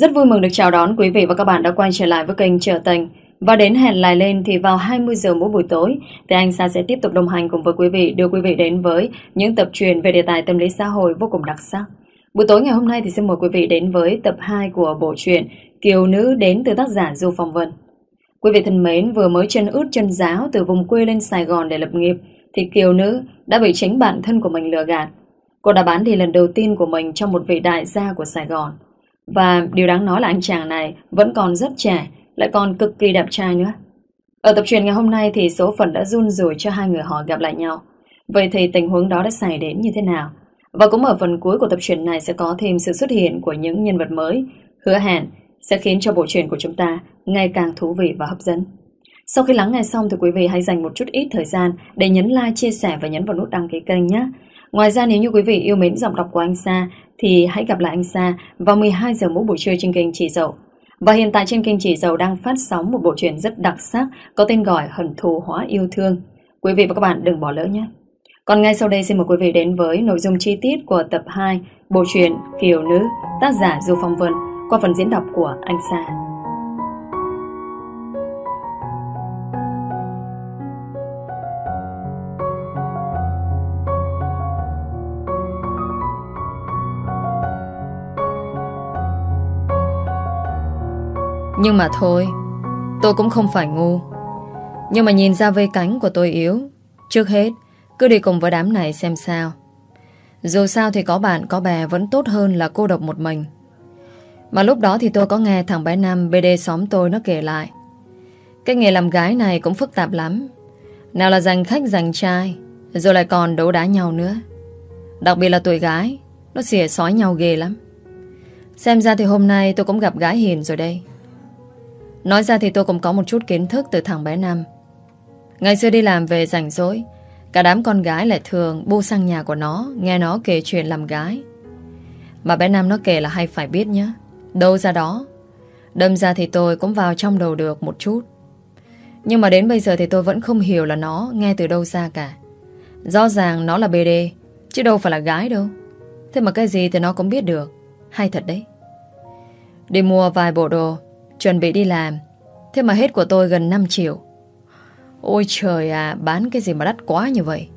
Rất vui mừng được chào đón quý vị và các bạn đã quay trở lại với kênh Trở Tình. Và đến hẹn lại lên thì vào 20 giờ mỗi buổi tối thì anh Sa sẽ tiếp tục đồng hành cùng với quý vị đưa quý vị đến với những tập truyền về đề tài tâm lý xã hội vô cùng đặc sắc. Buổi tối ngày hôm nay thì xin mời quý vị đến với tập 2 của bộ truyện Kiều Nữ đến từ tác giả Du Phong Vân. Quý vị thân mến, vừa mới chân ướt chân giáo từ vùng quê lên Sài Gòn để lập nghiệp thì Kiều Nữ đã bị chính bản thân của mình lừa gạt. Cô đã bán đi lần đầu tiên của mình cho một vị đại gia của Sài Gòn. Và điều đáng nói là anh chàng này vẫn còn rất trẻ, lại còn cực kỳ đẹp trai nữa. Ở tập truyền ngày hôm nay thì số phận đã run rủi cho hai người họ gặp lại nhau. Vậy thì tình huống đó đã xảy đến như thế nào? Và cũng ở phần cuối của tập truyền này sẽ có thêm sự xuất hiện của những nhân vật mới, hứa hẹn sẽ khiến cho bộ truyền của chúng ta ngày càng thú vị và hấp dẫn. Sau khi lắng nghe xong thì quý vị hãy dành một chút ít thời gian để nhấn like, chia sẻ và nhấn vào nút đăng ký kênh nhé. Ngoài ra nếu như quý vị yêu mến giọng đọc của anh Sa thì hãy gặp lại anh Sa vào 12 giờ mỗi buổi trưa trên kênh Chỉ Dậu. Và hiện tại trên kênh Chỉ Dậu đang phát sóng một bộ truyện rất đặc sắc, có tên gọi Hận thù hóa yêu thương. Quý vị và các bạn đừng bỏ lỡ nhé. Còn ngay sau đây xin mời quý vị đến với nội dung chi tiết của tập 2 bộ truyện Kiều Nữ, tác giả Du Phong Vân, qua phần diễn đọc của anh Sa. Nhưng mà thôi, Tôi cũng không phải ngu. Nhưng mà nhìn ra vây cánh của tôi yếu, Trước hết, Cứ đi cùng với đám này xem sao. Dù sao thì có bạn, có bè Vẫn tốt hơn là cô độc một mình. Mà lúc đó thì tôi có nghe thằng bé Nam BD xóm tôi nó kể lại. Cái nghề làm gái này cũng phức tạp lắm. Nào là giành khách, giành trai, Rồi lại còn đấu đá nhau nữa. Đặc biệt là tuổi gái, Nó xỉa sói nhau ghê lắm. Xem ra thì hôm nay tôi cũng gặp gái hiền rồi đây. Nói ra thì tôi cũng có một chút kiến thức từ thằng bé nam Ngày xưa đi làm về rảnh rỗi, cả đám con gái lại thường bu sang nhà của nó, nghe nó kể chuyện làm gái. Mà bé nam nó kể là hay phải biết nhé. Đâu ra đó. Đâm ra thì tôi cũng vào trong đầu được một chút. Nhưng mà đến bây giờ thì tôi vẫn không hiểu là nó nghe từ đâu ra cả. Rõ ràng nó là BD, chứ đâu phải là gái đâu. Thế mà cái gì thì nó cũng biết được. Hay thật đấy. Đi mua vài bộ đồ Chuẩn bị đi làm. Thế mà hết của tôi gần 5 triệu. Ôi trời à Bán cái gì mà đắt quá như vậy.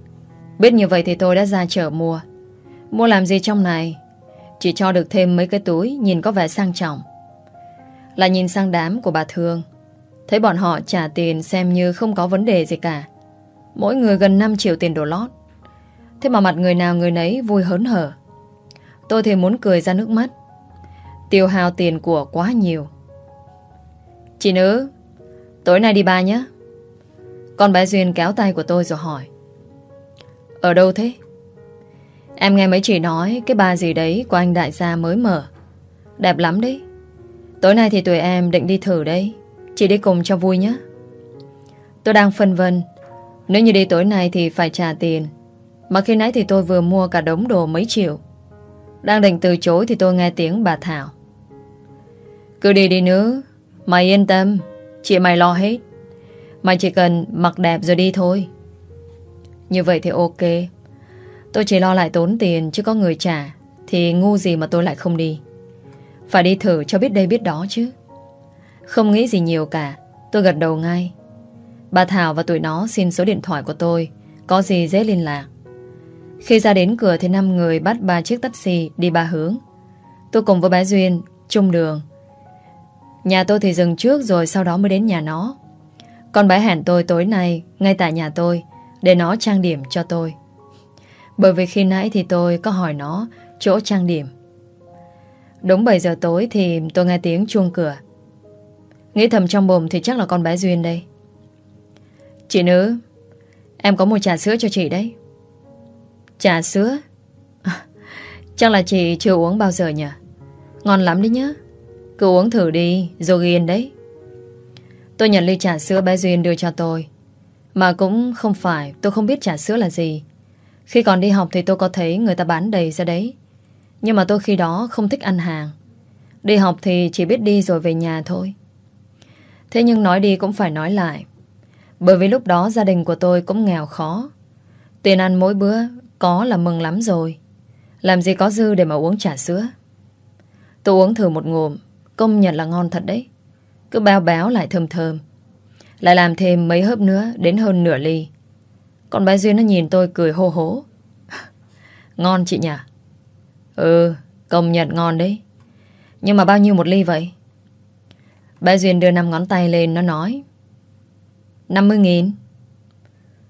Biết như vậy thì tôi đã ra chợ mua. Mua làm gì trong này? Chỉ cho được thêm mấy cái túi, Nhìn có vẻ sang trọng. Là nhìn sang đám của bà Thương. Thấy bọn họ trả tiền xem như không có vấn đề gì cả. Mỗi người gần 5 triệu tiền đồ lót. Thế mà mặt người nào người nấy vui hớn hở. Tôi thì muốn cười ra nước mắt. Tiêu hao tiền của quá nhiều. Chị nữ, Tối nay đi ba nhé. Con bé Duyên kéo tay của tôi rồi hỏi. Ở đâu thế? Em nghe mấy chị nói Cái ba gì đấy của anh đại gia mới mở. Đẹp lắm đấy. Tối nay thì tụi em định đi thử đấy Chị đi cùng cho vui nhé. Tôi đang phân vân. Nếu như đi tối nay thì phải trả tiền. Mà khi nãy thì tôi vừa mua cả đống đồ mấy triệu. Đang định từ chối thì tôi nghe tiếng bà Thảo. Cứ đi đi nữa Mày yên tâm, Chị mày lo hết. Mày chỉ cần mặc đẹp rồi đi thôi. Như vậy thì ok. Tôi chỉ lo lại tốn tiền Chứ có người trả, Thì ngu gì mà tôi lại không đi. Phải đi thử cho biết đây biết đó chứ. Không nghĩ gì nhiều cả, Tôi gật đầu ngay. Bà Thảo và tụi nó xin số điện thoại của tôi, Có gì dễ liên lạc. Khi ra đến cửa thì năm người bắt ba chiếc taxi đi ba hướng. Tôi cùng với bé Duyên, chung đường. Nhà tôi thì dừng trước rồi sau đó mới đến nhà nó. Con bé hẹn tôi tối nay ngay tại nhà tôi để nó trang điểm cho tôi. Bởi vì khi nãy thì tôi có hỏi nó chỗ trang điểm. Đúng 7 giờ tối thì tôi nghe tiếng chuông cửa. Nghĩ thầm trong bồm thì chắc là con bé Duyên đây. Chị nữ, em có một trà sữa cho chị đấy. Trà sữa? À, chắc là chị chưa uống bao giờ nhỉ? Ngon lắm đấy nhá. Cứ uống thử đi, Rồi ghiền đấy. Tôi nhận ly trà sữa bé Duyên đưa cho tôi. Mà cũng không phải, tôi không biết trà sữa là gì. Khi còn đi học thì tôi có thấy người ta bán đầy ra đấy. Nhưng mà tôi khi đó không thích ăn hàng. Đi học thì chỉ biết đi rồi về nhà thôi. Thế nhưng nói đi cũng phải nói lại. Bởi vì lúc đó gia đình của tôi cũng nghèo khó. Tiền ăn mỗi bữa có là mừng lắm rồi. Làm gì có dư để mà uống trà sữa. Tôi uống thử một ngụm. Công nhận là ngon thật đấy. Cứ bao báo lại thơm thơm. Lại làm thêm mấy hớp nữa Đến hơn nửa ly. Còn bé Duyên nó nhìn tôi cười hô hố. Ngon chị nhỉ? Ừ Công nhận ngon đấy. Nhưng mà bao nhiêu một ly vậy? Bé Duyên đưa năm ngón tay lên Nó nói 50 nghìn.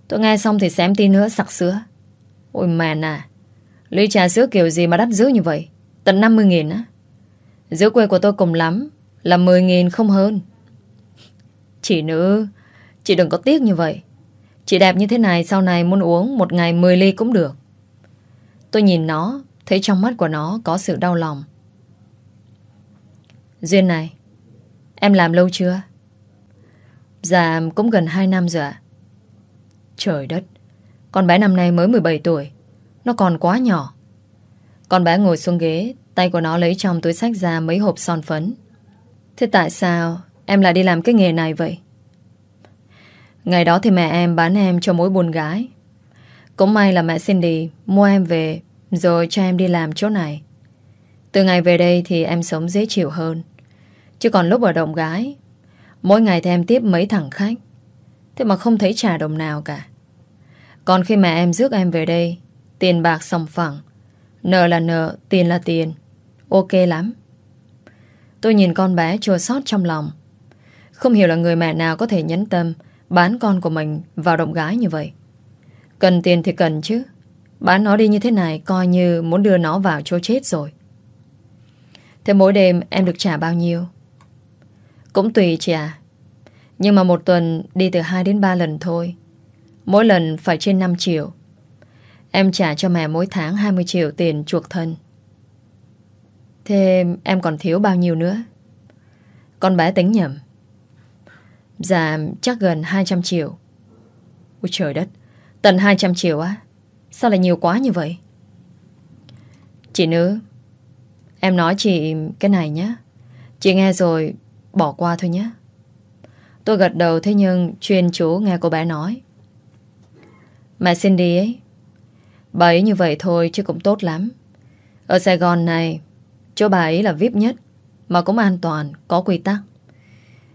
Tôi nghe xong thì xém tí nữa sặc sữa. Ôi mẹ nà, Ly trà sữa kiểu gì mà đắt dữ như vậy? Tận 50 nghìn á. Giữa quê của tôi cùng lắm Là 10 nghìn không hơn. Chị nữ, Chị đừng có tiếc như vậy. Chị đẹp như thế này, sau này muốn uống Một ngày 10 ly cũng được. Tôi nhìn nó, Thấy trong mắt của nó có sự đau lòng. Duyên này, Em làm lâu chưa? Dạ cũng gần 2 năm rồi ạ. Trời đất, Con bé năm nay mới 17 tuổi, Nó còn quá nhỏ. Con bé ngồi xuống ghế Tay của nó lấy trong túi sách ra mấy hộp son phấn. Thế tại sao Em lại đi làm cái nghề này vậy? Ngày đó thì mẹ em bán em cho mối buồn gái. Cũng may là mẹ Cindy Mua em về Rồi cho em đi làm chỗ này. Từ ngày về đây thì em sống dễ chịu hơn. Chứ còn lúc ở động gái Mỗi ngày thì em tiếp mấy thằng khách. Thế mà không thấy trả đồng nào cả. Còn khi mẹ em rước em về đây Tiền bạc sòng phẳng. Nợ là nợ, tiền là tiền. Ok lắm. Tôi nhìn con bé chua xót trong lòng. Không hiểu là người mẹ nào có thể nhấn tâm Bán con của mình vào động gái như vậy. Cần tiền thì cần chứ. Bán nó đi như thế này Coi như muốn đưa nó vào chỗ chết rồi. Thế mỗi đêm em được trả bao nhiêu? Cũng tùy chị à. Nhưng mà một tuần đi từ 2 đến 3 lần thôi. Mỗi lần phải trên 5 triệu. Em trả cho mẹ mỗi tháng 20 triệu tiền chuộc thân. Thế em còn thiếu bao nhiêu nữa? Con bé tính nhầm. Dạ chắc gần 200 triệu. Ôi trời đất, tận 200 triệu á? Sao lại nhiều quá như vậy? Chị nữ, em nói chị cái này nhé. Chị nghe rồi, bỏ qua thôi nhé. Tôi gật đầu thế nhưng chuyên chú nghe cô bé nói. Mẹ Cindy ấy, bà ấy như vậy thôi chứ cũng tốt lắm. Ở Sài Gòn này Chỗ bà ấy là VIP nhất Mà cũng an toàn, có quy tắc.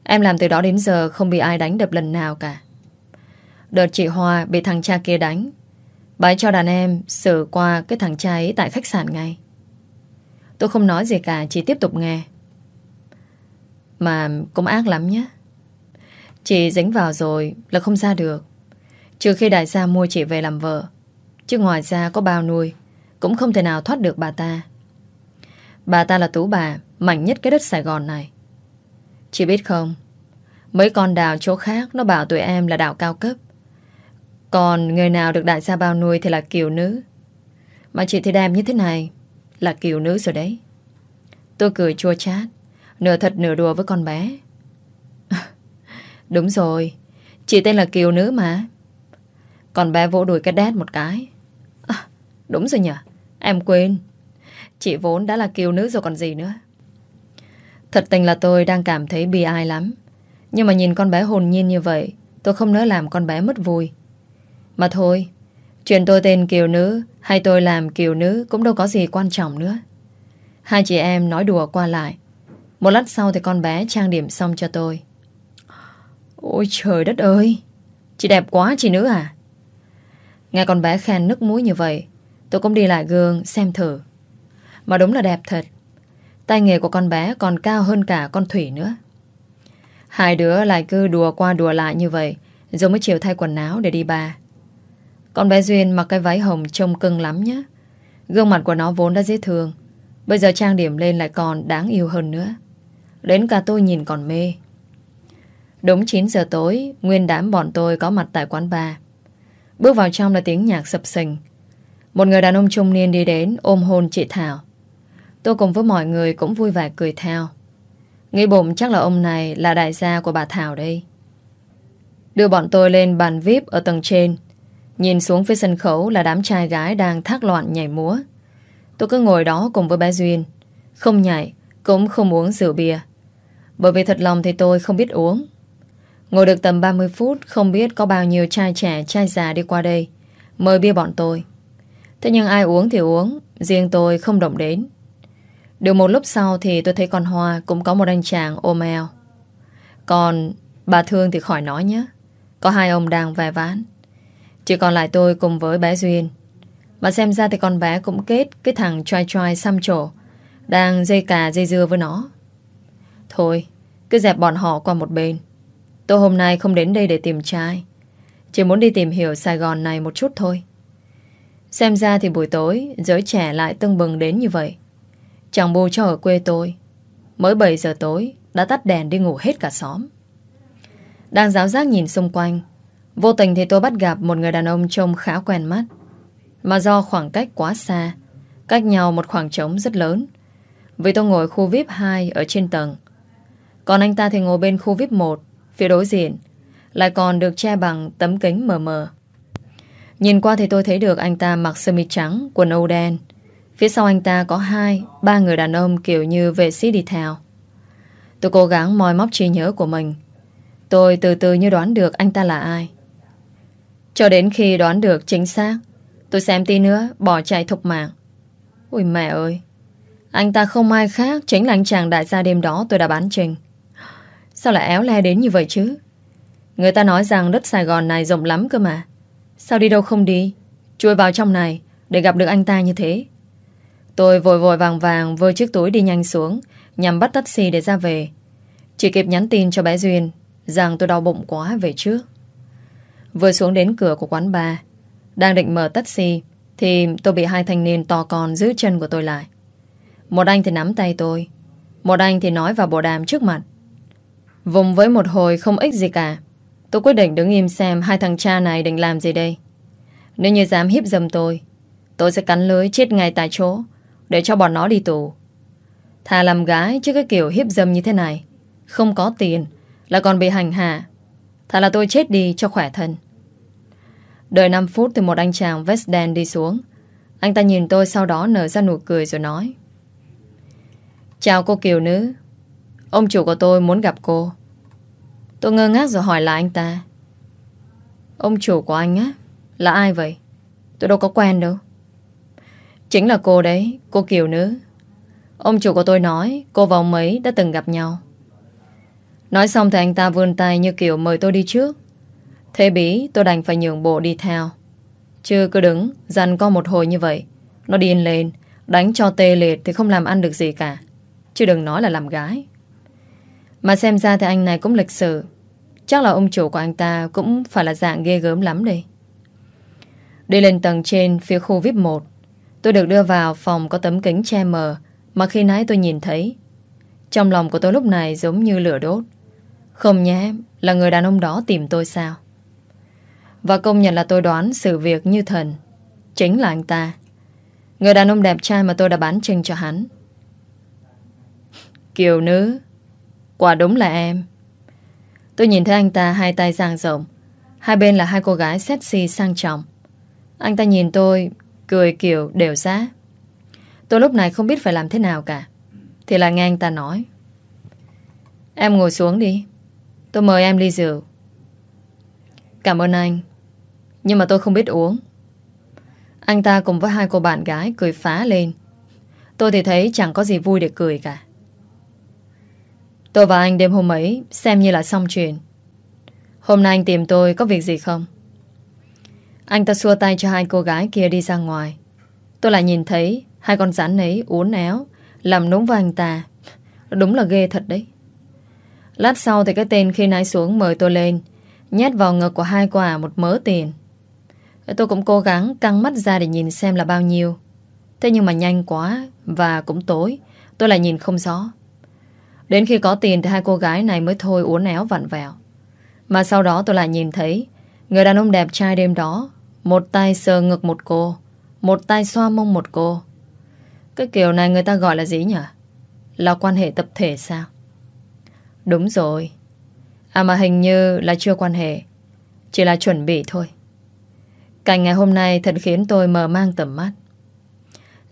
Em làm từ đó đến giờ không bị ai đánh đập lần nào cả. Đợt chị Hoa bị thằng cha kia đánh Bà ấy cho đàn em xử qua cái thằng cha ấy tại khách sạn ngay. Tôi không nói gì cả, chỉ tiếp tục nghe. Mà cũng ác lắm nhé Chị dính vào rồi là không ra được. Trừ khi đại gia mua chị về làm vợ Chứ ngoài ra có bao nuôi Cũng không thể nào thoát được bà ta. Bà ta là tú bà Mạnh nhất cái đất Sài Gòn này. Chị biết không? Mấy con đào chỗ khác Nó bảo tụi em là đào cao cấp. Còn người nào được đại gia bao nuôi Thì là kiều nữ. Mà chị thì đem như thế này Là kiều nữ rồi đấy. Tôi cười chua chát Nửa thật nửa đùa với con bé. Đúng rồi Chị tên là kiều nữ mà. Con bé vỗ đùi cái đét một cái. À, Đúng rồi nhỉ Em quên. Chị vốn đã là kiều nữ rồi còn gì nữa. Thật tình là tôi đang cảm thấy bi ai lắm. Nhưng mà nhìn con bé hồn nhiên như vậy, Tôi không nỡ làm con bé mất vui. Mà thôi, Chuyện tôi tên kiều nữ Hay tôi làm kiều nữ Cũng đâu có gì quan trọng nữa. Hai chị em nói đùa qua lại. Một lát sau thì con bé trang điểm xong cho tôi. Ôi trời đất ơi, Chị đẹp quá chị nữ à. Nghe con bé khen nước mũi như vậy, Tôi cũng đi lại gương xem thử mà đúng là đẹp thật. Tay nghề của con bé còn cao hơn cả con Thủy nữa. Hai đứa lại cứ đùa qua đùa lại như vậy, Rồi mới chiều thay quần áo để đi ba. Con bé Duyên mặc cái váy hồng trông cưng lắm nhá. Gương mặt của nó vốn đã dễ thương, Bây giờ trang điểm lên lại còn đáng yêu hơn nữa. Đến cả tôi nhìn còn mê. Đúng 9 giờ tối, Nguyên đám bọn tôi có mặt tại quán bar Bước vào trong là tiếng nhạc sập sình. Một người đàn ông trung niên đi đến Ôm hôn chị Thảo. Tôi cùng với mọi người cũng vui vẻ cười theo. Nghĩ bụng chắc là ông này Là đại gia của bà Thảo đây. Đưa bọn tôi lên bàn VIP Ở tầng trên. Nhìn xuống phía sân khấu là đám trai gái Đang thác loạn nhảy múa. Tôi cứ ngồi đó cùng với bé Duyên. Không nhảy, cũng không uống rượu bia. Bởi vì thật lòng thì tôi không biết uống. Ngồi được tầm 30 phút, Không biết có bao nhiêu trai trẻ, Trai già đi qua đây, Mời bia bọn tôi. Thế nhưng ai uống thì uống, Riêng tôi không động đến. Được một lúc sau thì tôi thấy con Hoa cũng có một anh chàng ôm eo. Còn bà Thương thì khỏi nói nhé. Có hai ông đang vài ván. Chỉ còn lại tôi cùng với bé Duyên. Mà xem ra thì con bé cũng kết cái thằng trai trai xăm trổ. Đang dây cà dây dưa với nó. Thôi, cứ dẹp bọn họ qua một bên. Tôi hôm nay không đến đây để tìm trai. Chỉ muốn đi tìm hiểu Sài Gòn này một chút thôi. Xem ra thì buổi tối Giới trẻ lại tưng bừng đến như vậy Chẳng bù cho ở quê tôi. Mới 7 giờ tối Đã tắt đèn đi ngủ hết cả xóm. Đang giáo giác nhìn xung quanh Vô tình thì tôi bắt gặp một người đàn ông trông khá quen mắt. Mà do khoảng cách quá xa Cách nhau một khoảng trống rất lớn Vì tôi ngồi khu VIP 2 ở trên tầng. Còn anh ta thì ngồi bên khu VIP 1 Phía đối diện Lại còn được che bằng tấm kính mờ mờ. Nhìn qua thì tôi thấy được anh ta mặc sơ mi trắng, quần âu đen. Phía sau anh ta có hai, ba người đàn ông kiểu như vệ sĩ đi theo. Tôi cố gắng moi móc trí nhớ của mình. Tôi từ từ như đoán được anh ta là ai. Cho đến khi đoán được chính xác, tôi xem tí nữa, bỏ chạy thục mạng. Ui mẹ ơi! Anh ta không ai khác, chính là anh chàng đại gia đêm đó tôi đã bán trình. Sao lại éo le đến như vậy chứ? Người ta nói rằng đất Sài Gòn này rộng lắm cơ mà. Sao đi đâu không đi Chui vào trong này Để gặp được anh ta như thế Tôi vội vội vàng vàng vơi chiếc túi đi nhanh xuống Nhằm bắt taxi để ra về. Chỉ kịp nhắn tin cho bé Duyên Rằng tôi đau bụng quá về trước. Vừa xuống đến cửa của quán bar Đang định mở taxi Thì tôi bị hai thanh niên to con giữ chân của tôi lại. Một anh thì nắm tay tôi Một anh thì nói vào bộ đàm trước mặt. Vùng với một hồi không ích gì cả Tôi quyết định đứng im xem hai thằng cha này định làm gì đây. Nếu như dám hiếp dâm tôi, tôi sẽ cắn lưới chết ngay tại chỗ để cho bọn nó đi tù. Thà làm gái chứ cái kiểu hiếp dâm như thế này. Không có tiền, là còn bị hành hạ. Thà là tôi chết đi cho khỏe thân. Đợi 5 phút thì một anh chàng vest đen đi xuống. Anh ta nhìn tôi sau đó nở ra nụ cười rồi nói. Chào cô Kiều Nữ. Ông chủ của tôi muốn gặp cô. Tôi ngơ ngác rồi hỏi lại anh ta Ông chủ của anh á Là ai vậy Tôi đâu có quen đâu Chính là cô đấy, Cô Kiều Nữ. Ông chủ của tôi nói, Cô và ông ấy đã từng gặp nhau. Nói xong thì anh ta vươn tay như kiểu mời tôi đi trước. Thế bí, tôi đành phải nhường bộ đi theo. Chứ cứ đứng Dằn co một hồi như vậy, Nó điên lên, Đánh cho tê liệt thì không làm ăn được gì cả. Chứ đừng nói là làm gái. Mà xem ra thì anh này cũng lịch sự. Chắc là ông chủ của anh ta Cũng phải là dạng ghê gớm lắm đây. Đi lên tầng trên Phía khu VIP 1 Tôi được đưa vào phòng có tấm kính che mờ, Mà khi nãy tôi nhìn thấy, Trong lòng của tôi lúc này giống như lửa đốt. Không nhé Là người đàn ông đó tìm tôi sao? Và công nhận là tôi đoán Sự việc như thần, Chính là anh ta. Người đàn ông đẹp trai mà tôi đã bán chân cho hắn. Kiều nữ, Quả đúng là em. Tôi nhìn thấy anh ta hai tay dang rộng, Hai bên là hai cô gái sexy sang trọng. Anh ta nhìn tôi Cười kiểu đều giá. Tôi lúc này không biết phải làm thế nào cả. Thì là nghe anh ta nói. Em ngồi xuống đi. Tôi mời em ly rượu. Cảm ơn anh. Nhưng mà tôi không biết uống. Anh ta cùng với hai cô bạn gái cười phá lên. Tôi thì thấy chẳng có gì vui để cười cả. Tôi và anh đêm hôm ấy xem như là xong chuyện. Hôm nay anh tìm tôi có việc gì không? Anh ta xua tay cho hai cô gái kia đi ra ngoài. Tôi lại nhìn thấy hai con rắn ấy uốn éo, làm núng với anh ta. Đúng là ghê thật đấy. Lát sau thì cái tên khi nãy xuống mời tôi lên, nhét vào ngực của hai quả một mớ tiền. Tôi cũng cố gắng căng mắt ra để nhìn xem là bao nhiêu. Thế nhưng mà nhanh quá và cũng tối, tôi lại nhìn không rõ. Đến khi có tiền thì hai cô gái này mới thôi uốn éo vặn vẹo. Mà sau đó tôi lại nhìn thấy người đàn ông đẹp trai đêm đó một tay sờ ngực một cô một tay xoa mông một cô. Cái kiểu này người ta gọi là gì nhỉ? Là quan hệ tập thể sao? Đúng rồi. À mà hình như là chưa quan hệ. Chỉ là chuẩn bị thôi. Cảnh ngày hôm nay thật khiến tôi mờ mang tầm mắt.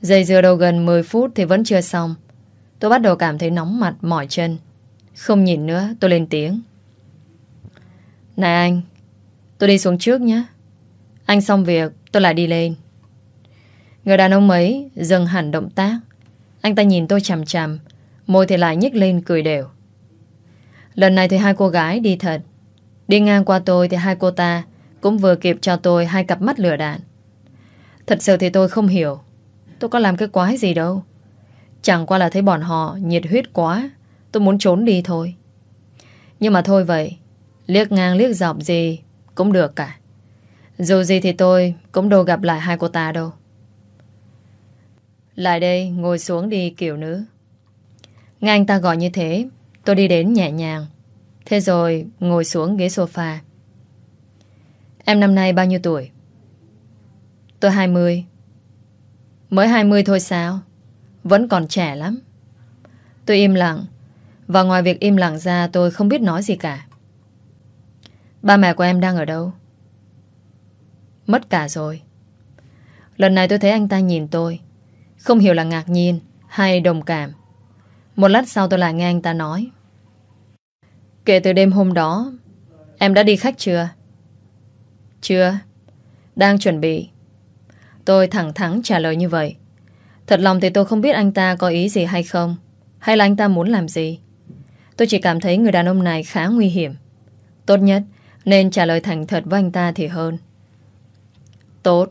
Dây dưa đầu gần 10 phút thì vẫn chưa xong. Tôi bắt đầu cảm thấy nóng mặt, mỏi chân. Không nhìn nữa, tôi lên tiếng. Này anh, tôi đi xuống trước nhé. Anh xong việc, tôi lại đi lên. Người đàn ông ấy dừng hẳn động tác. Anh ta nhìn tôi chằm chằm Môi thì lại nhếch lên cười đều. Lần này thì hai cô gái đi thật. Đi ngang qua tôi thì hai cô ta Cũng vừa kịp cho tôi hai cặp mắt lửa đạn. Thật sự thì tôi không hiểu Tôi có làm cái quái gì đâu. Chẳng qua là thấy bọn họ nhiệt huyết quá Tôi muốn trốn đi thôi. Nhưng mà thôi vậy Liếc ngang liếc dọc gì Cũng được cả. Dù gì thì tôi cũng đâu gặp lại hai cô ta đâu. Lại đây, ngồi xuống đi, kiểu nữ. Nghe anh ta gọi như thế, Tôi đi đến nhẹ nhàng. Thế rồi, ngồi xuống ghế sofa. Em năm nay bao nhiêu tuổi? Tôi 20 Mới 20 thôi sao? Vẫn còn trẻ lắm. Tôi im lặng. Và ngoài việc im lặng ra, tôi không biết nói gì cả. Ba mẹ của em đang ở đâu? Mất cả rồi. Lần này tôi thấy anh ta nhìn tôi. Không hiểu là ngạc nhiên Hay đồng cảm. Một lát sau tôi lại nghe anh ta nói. Kể từ đêm hôm đó, Em đã đi khách chưa? Chưa. Đang chuẩn bị. Tôi thẳng thắn trả lời như vậy. Thật lòng thì tôi không biết anh ta có ý gì hay không, Hay là anh ta muốn làm gì. Tôi chỉ cảm thấy người đàn ông này khá nguy hiểm. Tốt nhất Nên trả lời thành thật với anh ta thì hơn. Tốt.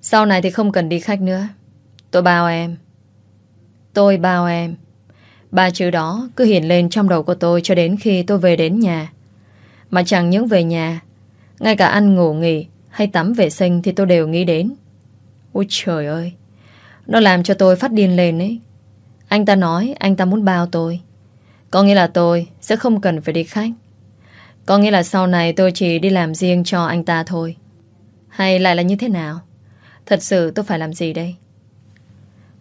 Sau này thì không cần đi khách nữa. Tôi bao em. Tôi bao em. Ba chữ đó cứ hiện lên trong đầu của tôi Cho đến khi tôi về đến nhà. Mà chẳng những về nhà, Ngay cả ăn ngủ nghỉ Hay tắm vệ sinh thì tôi đều nghĩ đến. Ôi trời ơi, Nó làm cho tôi phát điên lên ấy. Anh ta nói anh ta muốn bao tôi. Có nghĩa là tôi sẽ không cần phải đi khách. Có nghĩa là sau này tôi chỉ đi làm riêng cho anh ta thôi. Hay lại là như thế nào Thật sự tôi phải làm gì đây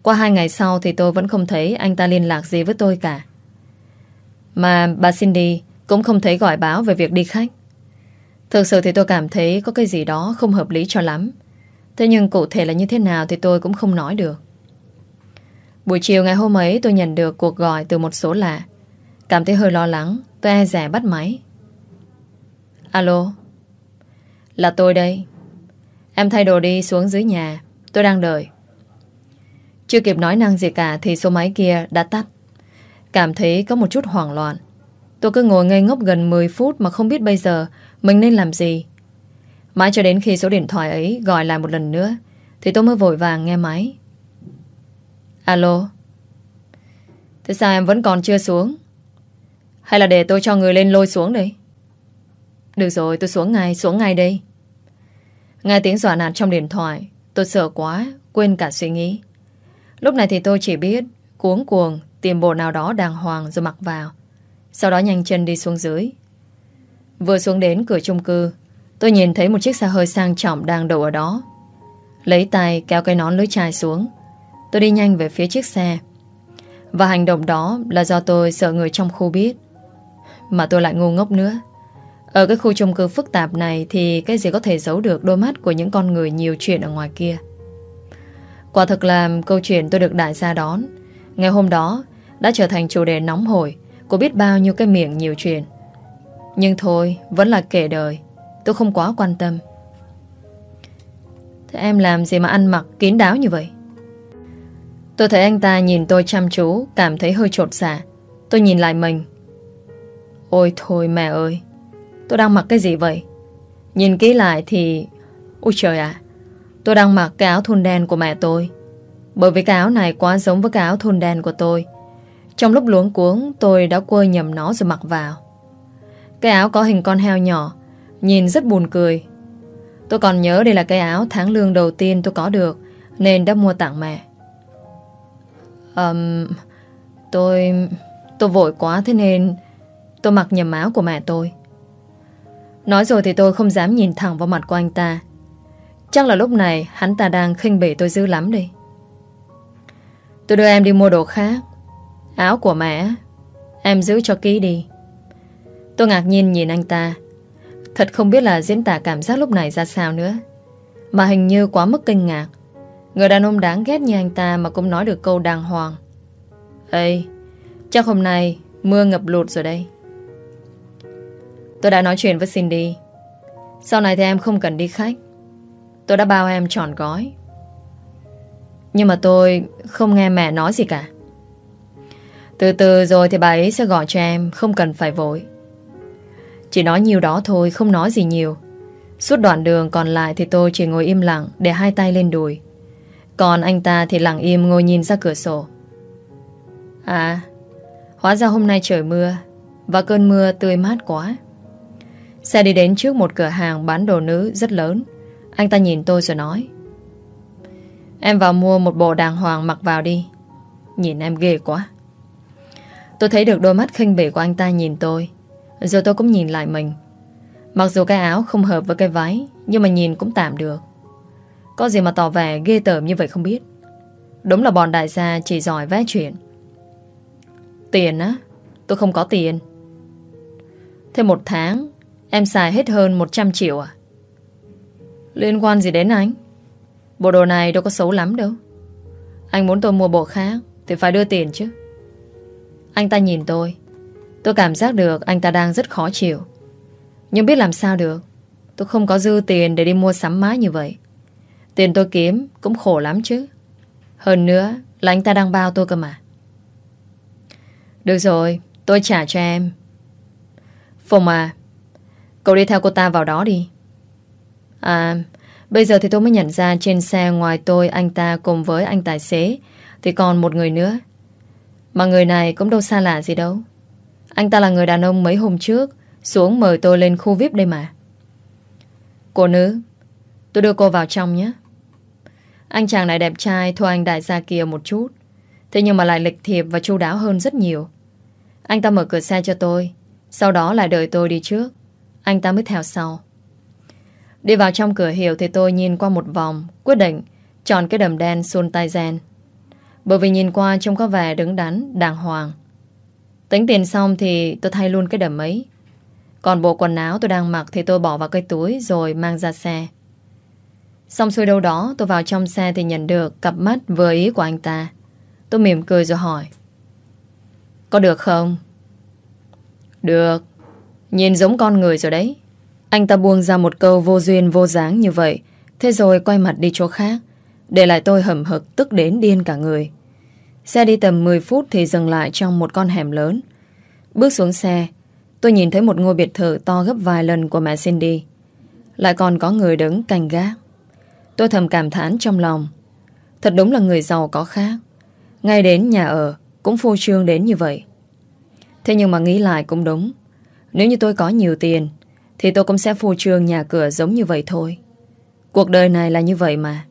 Qua hai ngày sau thì tôi vẫn không thấy anh ta liên lạc gì với tôi cả Mà bà Cindy cũng không thấy gọi báo về việc đi khách Thực sự thì tôi cảm thấy có cái gì đó không hợp lý cho lắm Thế nhưng cụ thể là như thế nào thì tôi cũng không nói được. Buổi chiều ngày hôm ấy tôi nhận được cuộc gọi từ một số lạ. Cảm thấy hơi lo lắng, tôi e rẻ bắt máy. Alo? Là tôi đây. Em thay đồ đi xuống dưới nhà. Tôi đang đợi. Chưa kịp nói năng gì cả thì số máy kia đã tắt. Cảm thấy có một chút hoảng loạn. Tôi cứ ngồi ngây ngốc gần 10 phút mà không biết bây giờ mình nên làm gì. Mãi cho đến khi số điện thoại ấy gọi lại một lần nữa, Thì tôi mới vội vàng nghe máy Alo Thế sao em vẫn còn chưa xuống Hay là để tôi cho người lên lôi xuống đây Được rồi, tôi xuống ngay Xuống ngay đây Nghe tiếng dọa nạt trong điện thoại, Tôi sợ quá, Quên cả suy nghĩ Lúc này thì tôi chỉ biết Cuống cuồng Tìm bộ nào đó đàng hoàng rồi mặc vào Sau đó nhanh chân đi xuống dưới Vừa xuống đến cửa chung cư, Tôi nhìn thấy một chiếc xe hơi sang trọng đang đậu ở đó. Lấy tay kéo cái nón lưới chai xuống. Tôi đi nhanh về phía chiếc xe. Và hành động đó là do tôi sợ người trong khu biết. Mà tôi lại ngu ngốc nữa. Ở cái khu chung cư phức tạp này thì cái gì có thể giấu được đôi mắt của những con người nhiều chuyện ở ngoài kia. Quả thực là câu chuyện tôi được đại gia đón. Ngày hôm đó đã trở thành chủ đề nóng hổi của biết bao nhiêu cái miệng nhiều chuyện. Nhưng thôi, vẫn là kể đời. Tôi không quá quan tâm Thế em làm gì mà ăn mặc kín đáo như vậy Tôi thấy anh ta nhìn tôi chăm chú Cảm thấy hơi trột xả Tôi nhìn lại mình Ôi thôi mẹ ơi Tôi đang mặc cái gì vậy? Nhìn kỹ lại thì Ôi trời ạ Tôi đang mặc cái áo thun đen của mẹ tôi. Bởi vì cái áo này quá giống với cái áo thun đen của tôi. Trong lúc luống cuống Tôi đã quơ nhầm nó rồi mặc vào. Cái áo có hình con heo nhỏ Nhìn rất buồn cười. Tôi còn nhớ đây là cái áo tháng lương đầu tiên tôi có được Nên đã mua tặng mẹ. Um, Tôi... Tôi vội quá thế nên Tôi mặc nhầm áo của mẹ tôi. Nói rồi thì tôi không dám nhìn thẳng vào mặt của anh ta. Chắc là lúc này Hắn ta đang khinh bỉ tôi dữ lắm đi. Tôi đưa em đi mua đồ khác. Áo của mẹ. Em giữ cho ký đi. Tôi ngạc nhiên nhìn anh ta. Thật không biết là diễn tả cảm giác lúc này ra sao nữa. Mà hình như quá mức kinh ngạc. Người đàn ông đáng ghét như anh ta Mà cũng nói được câu đàng hoàng. Ê, Chắc hôm nay mưa ngập lụt rồi đây. Tôi đã nói chuyện với Cindy. Sau này thì em không cần đi khách. Tôi đã bao em tròn gói. Nhưng mà tôi không nghe mẹ nói gì cả. Từ từ rồi thì bà ấy sẽ gọi cho em, Không cần phải vội. Chỉ nói nhiều đó thôi, Không nói gì nhiều. Suốt đoạn đường còn lại thì tôi chỉ ngồi im lặng Để hai tay lên đùi. Còn anh ta thì lặng im ngồi nhìn ra cửa sổ. À Hóa ra hôm nay trời mưa Và cơn mưa tươi mát quá. Xe đi đến trước một cửa hàng bán đồ nữ rất lớn. Anh ta nhìn tôi rồi nói, Em vào mua một bộ đàng hoàng mặc vào đi. Nhìn em ghê quá. Tôi thấy được đôi mắt khinh bỉ của anh ta nhìn tôi, Rồi tôi cũng nhìn lại mình. Mặc dù cái áo không hợp với cái váy, Nhưng mà nhìn cũng tạm được. Có gì mà tỏ vẻ ghê tởm như vậy không biết. Đúng là bọn đại gia chỉ giỏi vẽ chuyện. Tiền á? Tôi không có tiền. Thêm một tháng Em xài hết hơn 100 triệu à? Liên quan gì đến anh? Bộ đồ này đâu có xấu lắm đâu. Anh muốn tôi mua bộ khác Thì phải đưa tiền chứ. Anh ta nhìn tôi. Tôi cảm giác được anh ta đang rất khó chịu. Nhưng biết làm sao được? Tôi không có dư tiền để đi mua sắm má như vậy. Tiền tôi kiếm Cũng khổ lắm chứ. Hơn nữa là anh ta đang bao tôi cơ mà. Được rồi, Tôi trả cho em. Phùng à Cậu đi theo cô ta vào đó đi À Bây giờ thì tôi mới nhận ra trên xe ngoài tôi anh ta cùng với anh tài xế thì còn một người nữa. Mà người này cũng đâu xa lạ gì đâu. Anh ta là người đàn ông mấy hôm trước xuống mời tôi lên khu VIP đây mà. Cô nữ, tôi đưa cô vào trong nhé. Anh chàng này đẹp trai thua anh đại gia kia một chút. Thế nhưng mà lại lịch thiệp và chu đáo hơn rất nhiều. Anh ta mở cửa xe cho tôi, sau đó lại đợi tôi đi trước. Anh ta mới theo sau. Đi vào trong cửa hiệu thì tôi nhìn qua một vòng, quyết định chọn cái đầm đen Sun tay gen. Bởi vì nhìn qua trông có vẻ đứng đắn, đàng hoàng. Tính tiền xong thì tôi thay luôn cái đầm ấy. Còn bộ quần áo tôi đang mặc thì tôi bỏ vào cái túi rồi mang ra xe. Xong xuôi đâu đó tôi vào trong xe thì nhận được cặp mắt vừa ý của anh ta. Tôi mỉm cười rồi hỏi. Có được không? Được. Nhìn giống con người rồi đấy. Anh ta buông ra một câu vô duyên vô dáng như vậy, Thế rồi quay mặt đi chỗ khác. Để lại tôi hầm hực, tức đến điên cả người. Xe đi tầm 10 phút thì dừng lại trong một con hẻm lớn. Bước xuống xe, Tôi nhìn thấy một ngôi biệt thự to gấp vài lần của mẹ Cindy. Lại còn có người đứng canh gác. Tôi thầm cảm thán trong lòng. Thật đúng là người giàu có khác. Ngay đến nhà ở, Cũng phô trương đến như vậy. Thế nhưng mà nghĩ lại cũng đúng. Nếu như tôi có nhiều tiền, thì tôi cũng sẽ phù trương nhà cửa giống như vậy thôi. Cuộc đời này là như vậy mà.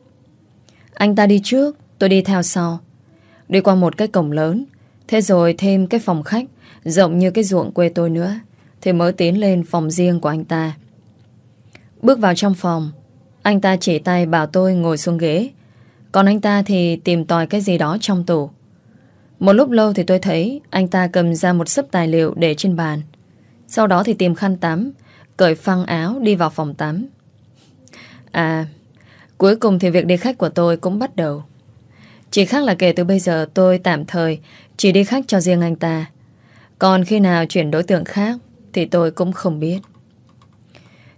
Anh ta đi trước, Tôi đi theo sau. Đi qua một cái cổng lớn, Thế rồi thêm cái phòng khách, Rộng như cái ruộng quê tôi nữa, Thì mới tiến lên phòng riêng của anh ta. Bước vào trong phòng, Anh ta chỉ tay bảo tôi ngồi xuống ghế. Còn anh ta thì tìm tòi cái gì đó trong tủ. Một lúc lâu thì tôi thấy Anh ta cầm ra một sấp tài liệu để trên bàn. Sau đó thì tìm khăn tắm Cởi phăng áo đi vào phòng tắm. À Cuối cùng thì việc đi khách của tôi cũng bắt đầu. Chỉ khác là kể từ bây giờ tôi tạm thời Chỉ đi khách cho riêng anh ta. Còn khi nào chuyển đối tượng khác Thì tôi cũng không biết.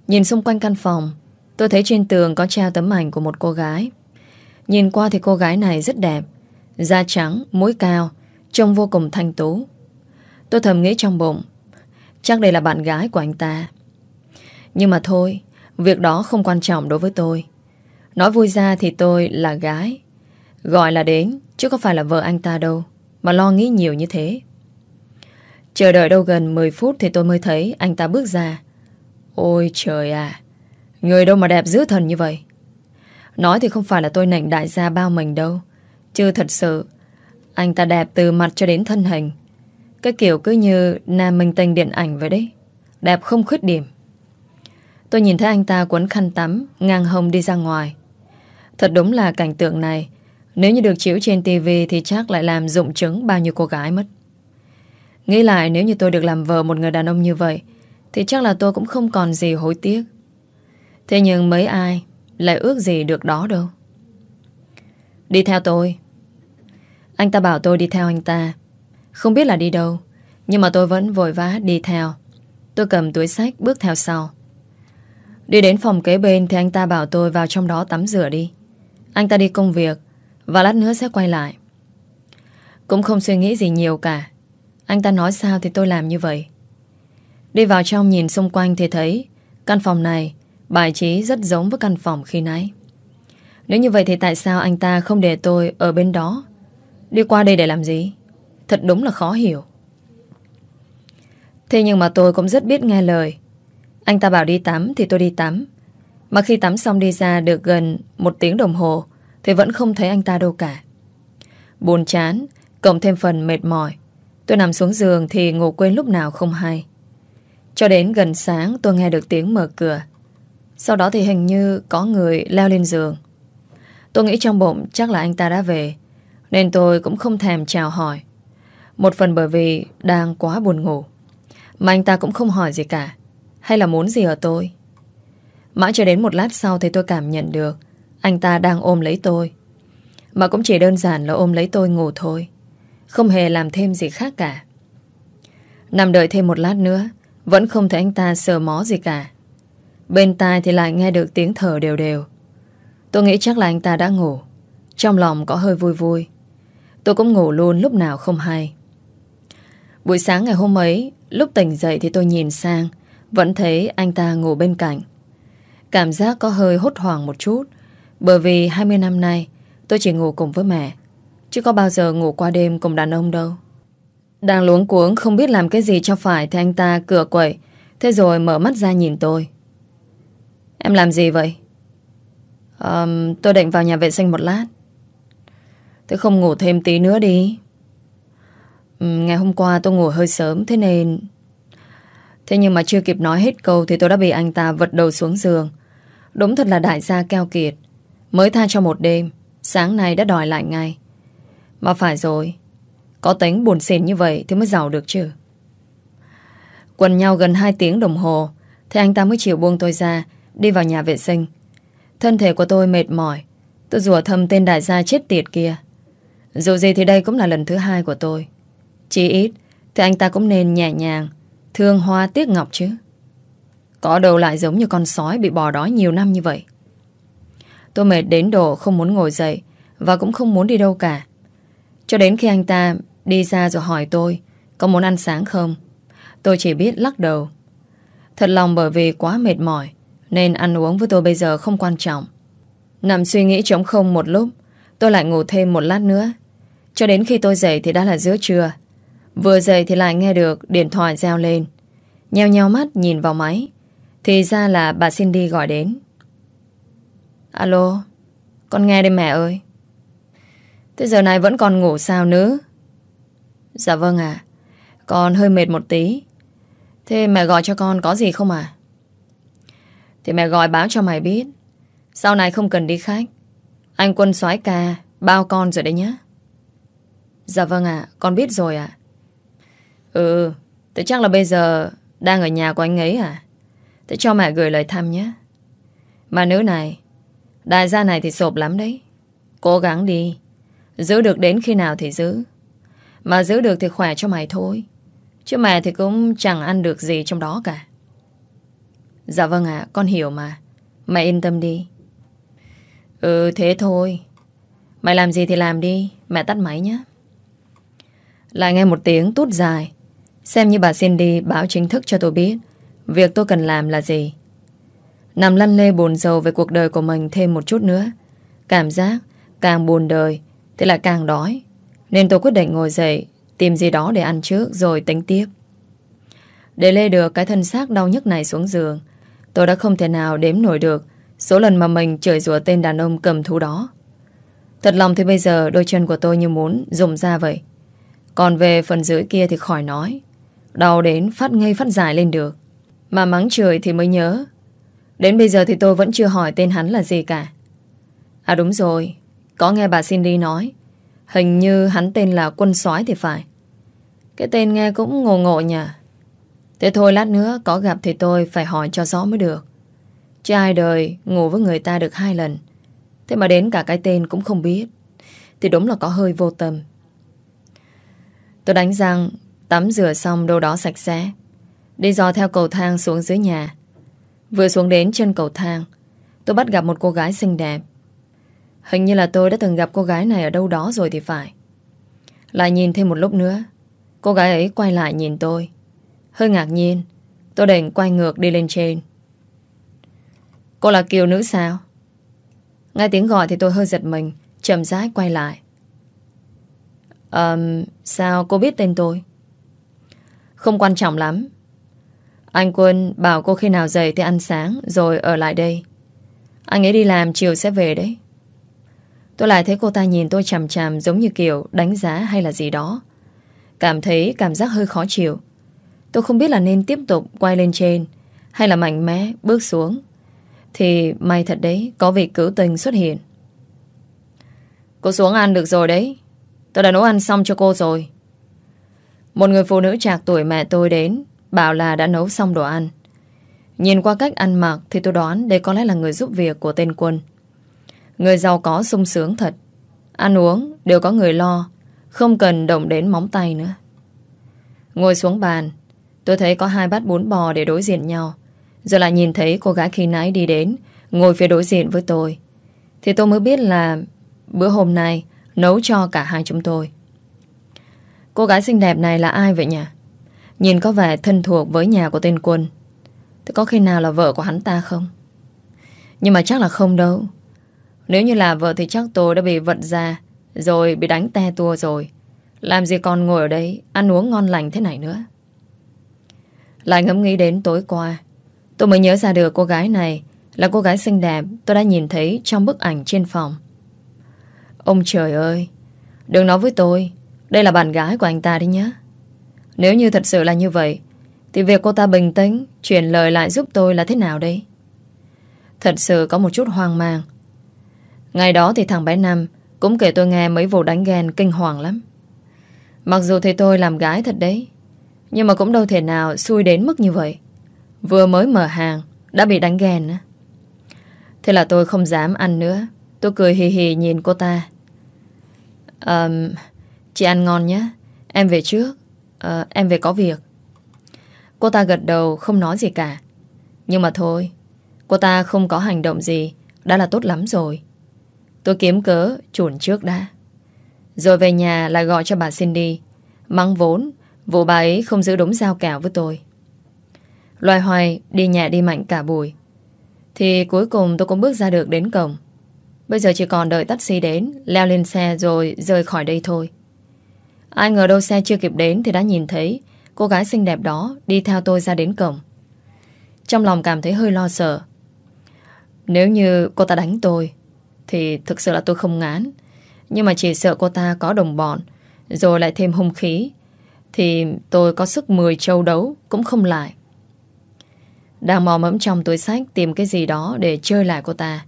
Nhìn xung quanh căn phòng Tôi thấy trên tường có treo tấm ảnh của một cô gái. Nhìn qua thì cô gái này rất đẹp Da trắng, mũi cao Trông vô cùng thanh tú. Tôi thầm nghĩ trong bụng Chắc đây là bạn gái của anh ta nhưng mà thôi, việc đó không quan trọng đối với tôi. Nói vui ra thì tôi là gái. Gọi là đến, chứ không phải là vợ anh ta đâu, mà lo nghĩ nhiều như thế. Chờ đợi đâu gần 10 phút thì tôi mới thấy anh ta bước ra. Ôi trời à, người đâu mà đẹp dữ thần như vậy. Nói thì không phải là tôi nảnh đại gia bao mình đâu. Chứ thật sự, anh ta đẹp từ mặt cho đến thân hình. Cái kiểu cứ như nam minh tinh điện ảnh vậy đấy. Đẹp không khuyết điểm. Tôi nhìn thấy anh ta quấn khăn tắm, Ngang hông đi ra ngoài. Thật đúng là cảnh tượng này. Nếu như được chiếu trên tivi Thì chắc lại làm dụng chứng bao nhiêu cô gái mất. Nghĩ lại nếu như tôi được làm vợ Một người đàn ông như vậy, Thì chắc là tôi cũng không còn gì hối tiếc. Thế nhưng mấy ai Lại ước gì được đó đâu? Đi theo tôi. Anh ta bảo tôi đi theo anh ta. Không biết là đi đâu Nhưng mà tôi vẫn vội vã đi theo. Tôi cầm túi sách bước theo sau. Đi đến phòng kế bên thì anh ta bảo tôi vào trong đó tắm rửa đi. Anh ta đi công việc, Và lát nữa sẽ quay lại. Cũng không suy nghĩ gì nhiều cả. Anh ta nói sao thì tôi làm như vậy. Đi vào trong nhìn xung quanh thì thấy Căn phòng này Bài trí rất giống với căn phòng khi nãy. Nếu như vậy thì tại sao anh ta không để tôi ở bên đó? Đi qua đây để làm gì? Thật đúng là khó hiểu. Thế nhưng mà tôi cũng rất biết nghe lời. Anh ta bảo đi tắm thì tôi đi tắm. Mà khi tắm xong đi ra được gần Một tiếng đồng hồ Thì vẫn không thấy anh ta đâu cả. Buồn chán, Cộng thêm phần mệt mỏi. Tôi nằm xuống giường thì ngủ quên lúc nào không hay. Cho đến gần sáng tôi nghe được tiếng mở cửa. Sau đó thì hình như có người leo lên giường. Tôi nghĩ trong bụng chắc là anh ta đã về, Nên tôi cũng không thèm chào hỏi. Một phần bởi vì đang quá buồn ngủ. Mà anh ta cũng không hỏi gì cả. Hay là muốn gì ở tôi? Mãi cho đến một lát sau thì tôi cảm nhận được Anh ta đang ôm lấy tôi. Mà cũng chỉ đơn giản là ôm lấy tôi ngủ thôi. Không hề làm thêm gì khác cả. Nằm đợi thêm một lát nữa, Vẫn không thấy anh ta sờ mó gì cả. Bên tai thì lại nghe được tiếng thở đều đều. Tôi nghĩ chắc là anh ta đã ngủ. Trong lòng có hơi vui vui. Tôi cũng ngủ luôn lúc nào không hay. Buổi sáng ngày hôm ấy Lúc tỉnh dậy thì tôi nhìn sang Vẫn thấy anh ta ngủ bên cạnh. Cảm giác có hơi hốt hoảng một chút Bởi vì 20 năm nay Tôi chỉ ngủ cùng với mẹ Chứ có bao giờ ngủ qua đêm cùng đàn ông đâu. Đang luống cuống không biết làm cái gì cho phải Thì anh ta cửa quậy Thế rồi mở mắt ra nhìn tôi. Em làm gì vậy? Um, tôi định vào nhà vệ sinh một lát. Thế không ngủ thêm tí nữa đi. Ừ, ngày hôm qua tôi ngủ hơi sớm, Thế nên Thế nhưng mà chưa kịp nói hết câu Thì tôi đã bị anh ta vật đầu xuống giường. Đúng thật là đại gia keo kiệt. Mới tha cho một đêm, Sáng nay đã đòi lại ngay. Mà phải rồi, Có tính buồn xỉn như vậy thì mới giàu được chứ. Quần nhau gần 2 tiếng đồng hồ, Thì anh ta mới chịu buông tôi ra, Đi vào nhà vệ sinh. Thân thể của tôi mệt mỏi, Tôi rủa thầm tên đại gia chết tiệt kia. Dù gì thì đây cũng là lần thứ hai của tôi. Chỉ ít, Thì anh ta cũng nên nhẹ nhàng, Thương hoa tiếc ngọc chứ. Có đâu lại giống như con sói bị bò đói nhiều năm như vậy. Tôi mệt đến độ không muốn ngồi dậy Và cũng không muốn đi đâu cả. Cho đến khi anh ta đi ra rồi hỏi tôi Có muốn ăn sáng không, Tôi chỉ biết lắc đầu. Thật lòng bởi vì quá mệt mỏi nên ăn uống với tôi bây giờ không quan trọng. Nằm suy nghĩ trống không một lúc, Tôi lại ngủ thêm một lát nữa. Cho đến khi tôi dậy thì đã là giữa trưa Vừa dậy thì lại nghe được Điện thoại reo lên. Nheo nheo mắt nhìn vào máy. Thì ra là bà Cindy gọi đến. Alo, Con nghe đây mẹ ơi. Thế giờ này vẫn còn ngủ sao nữa? Dạ vâng ạ. Con hơi mệt một tí. Thế mẹ gọi cho con có gì không à thì mẹ gọi báo cho mày biết. Sau này không cần đi khách. Anh quân soái ca Bao con rồi đấy nhá. Dạ vâng ạ, Con biết rồi ạ. Ừ Thế chắc là bây giờ Đang ở nhà của anh ấy à Thế cho mẹ gửi lời thăm nhé Mà nữ này Đại gia này thì sộp lắm đấy Cố gắng đi Giữ được đến khi nào thì giữ Mà giữ được thì khỏe cho mày thôi Chứ mẹ thì cũng chẳng ăn được gì trong đó cả Dạ vâng ạ, con hiểu mà. Mẹ yên tâm đi. Ừ, thế thôi. Mày làm gì thì làm đi, mẹ tắt máy nhé. Lại nghe một tiếng tút dài. Xem như bà Cindy báo chính thức cho tôi biết, việc tôi cần làm là gì. Nằm lăn lê buồn rầu về cuộc đời của mình thêm một chút nữa. Cảm giác càng buồn đời thì lại càng đói. Nên tôi quyết định ngồi dậy, tìm gì đó để ăn trước rồi tính tiếp. Để lê được cái thân xác đau nhức này xuống giường, Tôi đã không thể nào đếm nổi được Số lần mà mình chửi rủa tên đàn ông cầm thú đó Thật lòng thì bây giờ Đôi chân của tôi như muốn dùng ra vậy Còn về phần dưới kia thì khỏi nói Đau đến phát ngay phát dài lên được Mà mắng trời thì mới nhớ Đến bây giờ thì tôi vẫn chưa hỏi tên hắn là gì cả À đúng rồi Có nghe bà Cindy nói Hình như hắn tên là Quân soái thì phải Cái tên nghe cũng ngộ ngộ nhỉ Thế thôi lát nữa có gặp thì tôi phải hỏi cho rõ mới được. Chứ ai đời ngủ với người ta được hai lần. Thế mà đến cả cái tên cũng không biết. Thì đúng là có hơi vô tâm. Tôi đánh răng, tắm rửa xong đâu đó sạch sẽ. Đi dò theo cầu thang xuống dưới nhà. Vừa xuống đến chân cầu thang, tôi bắt gặp một cô gái xinh đẹp. Hình như là tôi đã từng gặp cô gái này ở đâu đó rồi thì phải. Lại nhìn thêm một lúc nữa. Cô gái ấy quay lại nhìn tôi. Hơi ngạc nhiên. Tôi định quay ngược đi lên trên. Cô là kiều nữ sao? Nghe tiếng gọi thì tôi hơi giật mình. chậm rãi quay lại. Um, sao cô biết tên tôi? Không quan trọng lắm. Anh Quân bảo cô khi nào dậy thì ăn sáng rồi ở lại đây. Anh ấy đi làm chiều sẽ về đấy. Tôi lại thấy cô ta nhìn tôi chằm chằm giống như kiểu đánh giá hay là gì đó. Cảm thấy cảm giác hơi khó chịu. Tôi không biết là nên tiếp tục quay lên trên hay là mạnh mẽ bước xuống. Thì may thật đấy, có vị cứu tình xuất hiện. Cô xuống ăn được rồi đấy. Tôi đã nấu ăn xong cho cô rồi. Một người phụ nữ trạc tuổi mẹ tôi đến, bảo là đã nấu xong đồ ăn. Nhìn qua cách ăn mặc thì tôi đoán đây có lẽ là người giúp việc của tên quân. Người giàu có sung sướng thật. Ăn uống đều có người lo, không cần động đến móng tay nữa. Ngồi xuống bàn, tôi thấy có hai bát bún bò để đối diện nhau. rồi lại nhìn thấy cô gái khi nãy đi đến, ngồi phía đối diện với tôi. Thì tôi mới biết là bữa hôm nay nấu cho cả hai chúng tôi. Cô gái xinh đẹp này là ai vậy nhỉ? Nhìn có vẻ thân thuộc với nhà của tên quân. Thế có khi nào là vợ của hắn ta không? Nhưng mà chắc là không đâu. Nếu như là vợ thì chắc tôi đã bị vận ra, rồi bị đánh te tua rồi. Làm gì còn ngồi ở đây, ăn uống ngon lành thế này nữa. Lại ngẫm nghĩ đến tối qua. Tôi mới nhớ ra được cô gái này là cô gái xinh đẹp tôi đã nhìn thấy trong bức ảnh trên phòng. Ông trời ơi! Đừng nói với tôi đây là bạn gái của anh ta đi nhé. Nếu như thật sự là như vậy thì việc cô ta bình tĩnh chuyển lời lại giúp tôi là thế nào đây? Thật sự có một chút hoang mang. Ngày đó thì thằng bé Năm cũng kể tôi nghe mấy vụ đánh ghen kinh hoàng lắm. Mặc dù thì tôi làm gái thật đấy nhưng mà cũng đâu thể nào xui đến mức như vậy. Vừa mới mở hàng đã bị đánh ghen. Thế là tôi không dám ăn nữa. Tôi cười hì hì nhìn cô ta. Um, chị ăn ngon nhé. Em về trước. à, em về có việc. Cô ta gật đầu không nói gì cả. Nhưng mà thôi, cô ta không có hành động gì, đã là tốt lắm rồi. Tôi kiếm cớ, chuồn trước đã. Rồi về nhà lại gọi cho bà Cindy, mắng vốn, vụ bà ấy không giữ đúng giao kèo với tôi. Loài hoài đi nhẹ đi mạnh cả buổi. Thì cuối cùng tôi cũng bước ra được đến cổng. Bây giờ chỉ còn đợi taxi đến, leo lên xe rồi rời khỏi đây thôi. Ai ngờ đâu xe chưa kịp đến thì đã nhìn thấy Cô gái xinh đẹp đó đi theo tôi ra đến cổng. Trong lòng cảm thấy hơi lo sợ. Nếu như cô ta đánh tôi, thì thực sự là tôi không ngán. Nhưng mà chỉ sợ cô ta có đồng bọn, rồi lại thêm hung khí, thì tôi có sức 10 châu đấu cũng không lại. Đang mò mẫm trong túi sách tìm cái gì đó để chơi lại cô ta.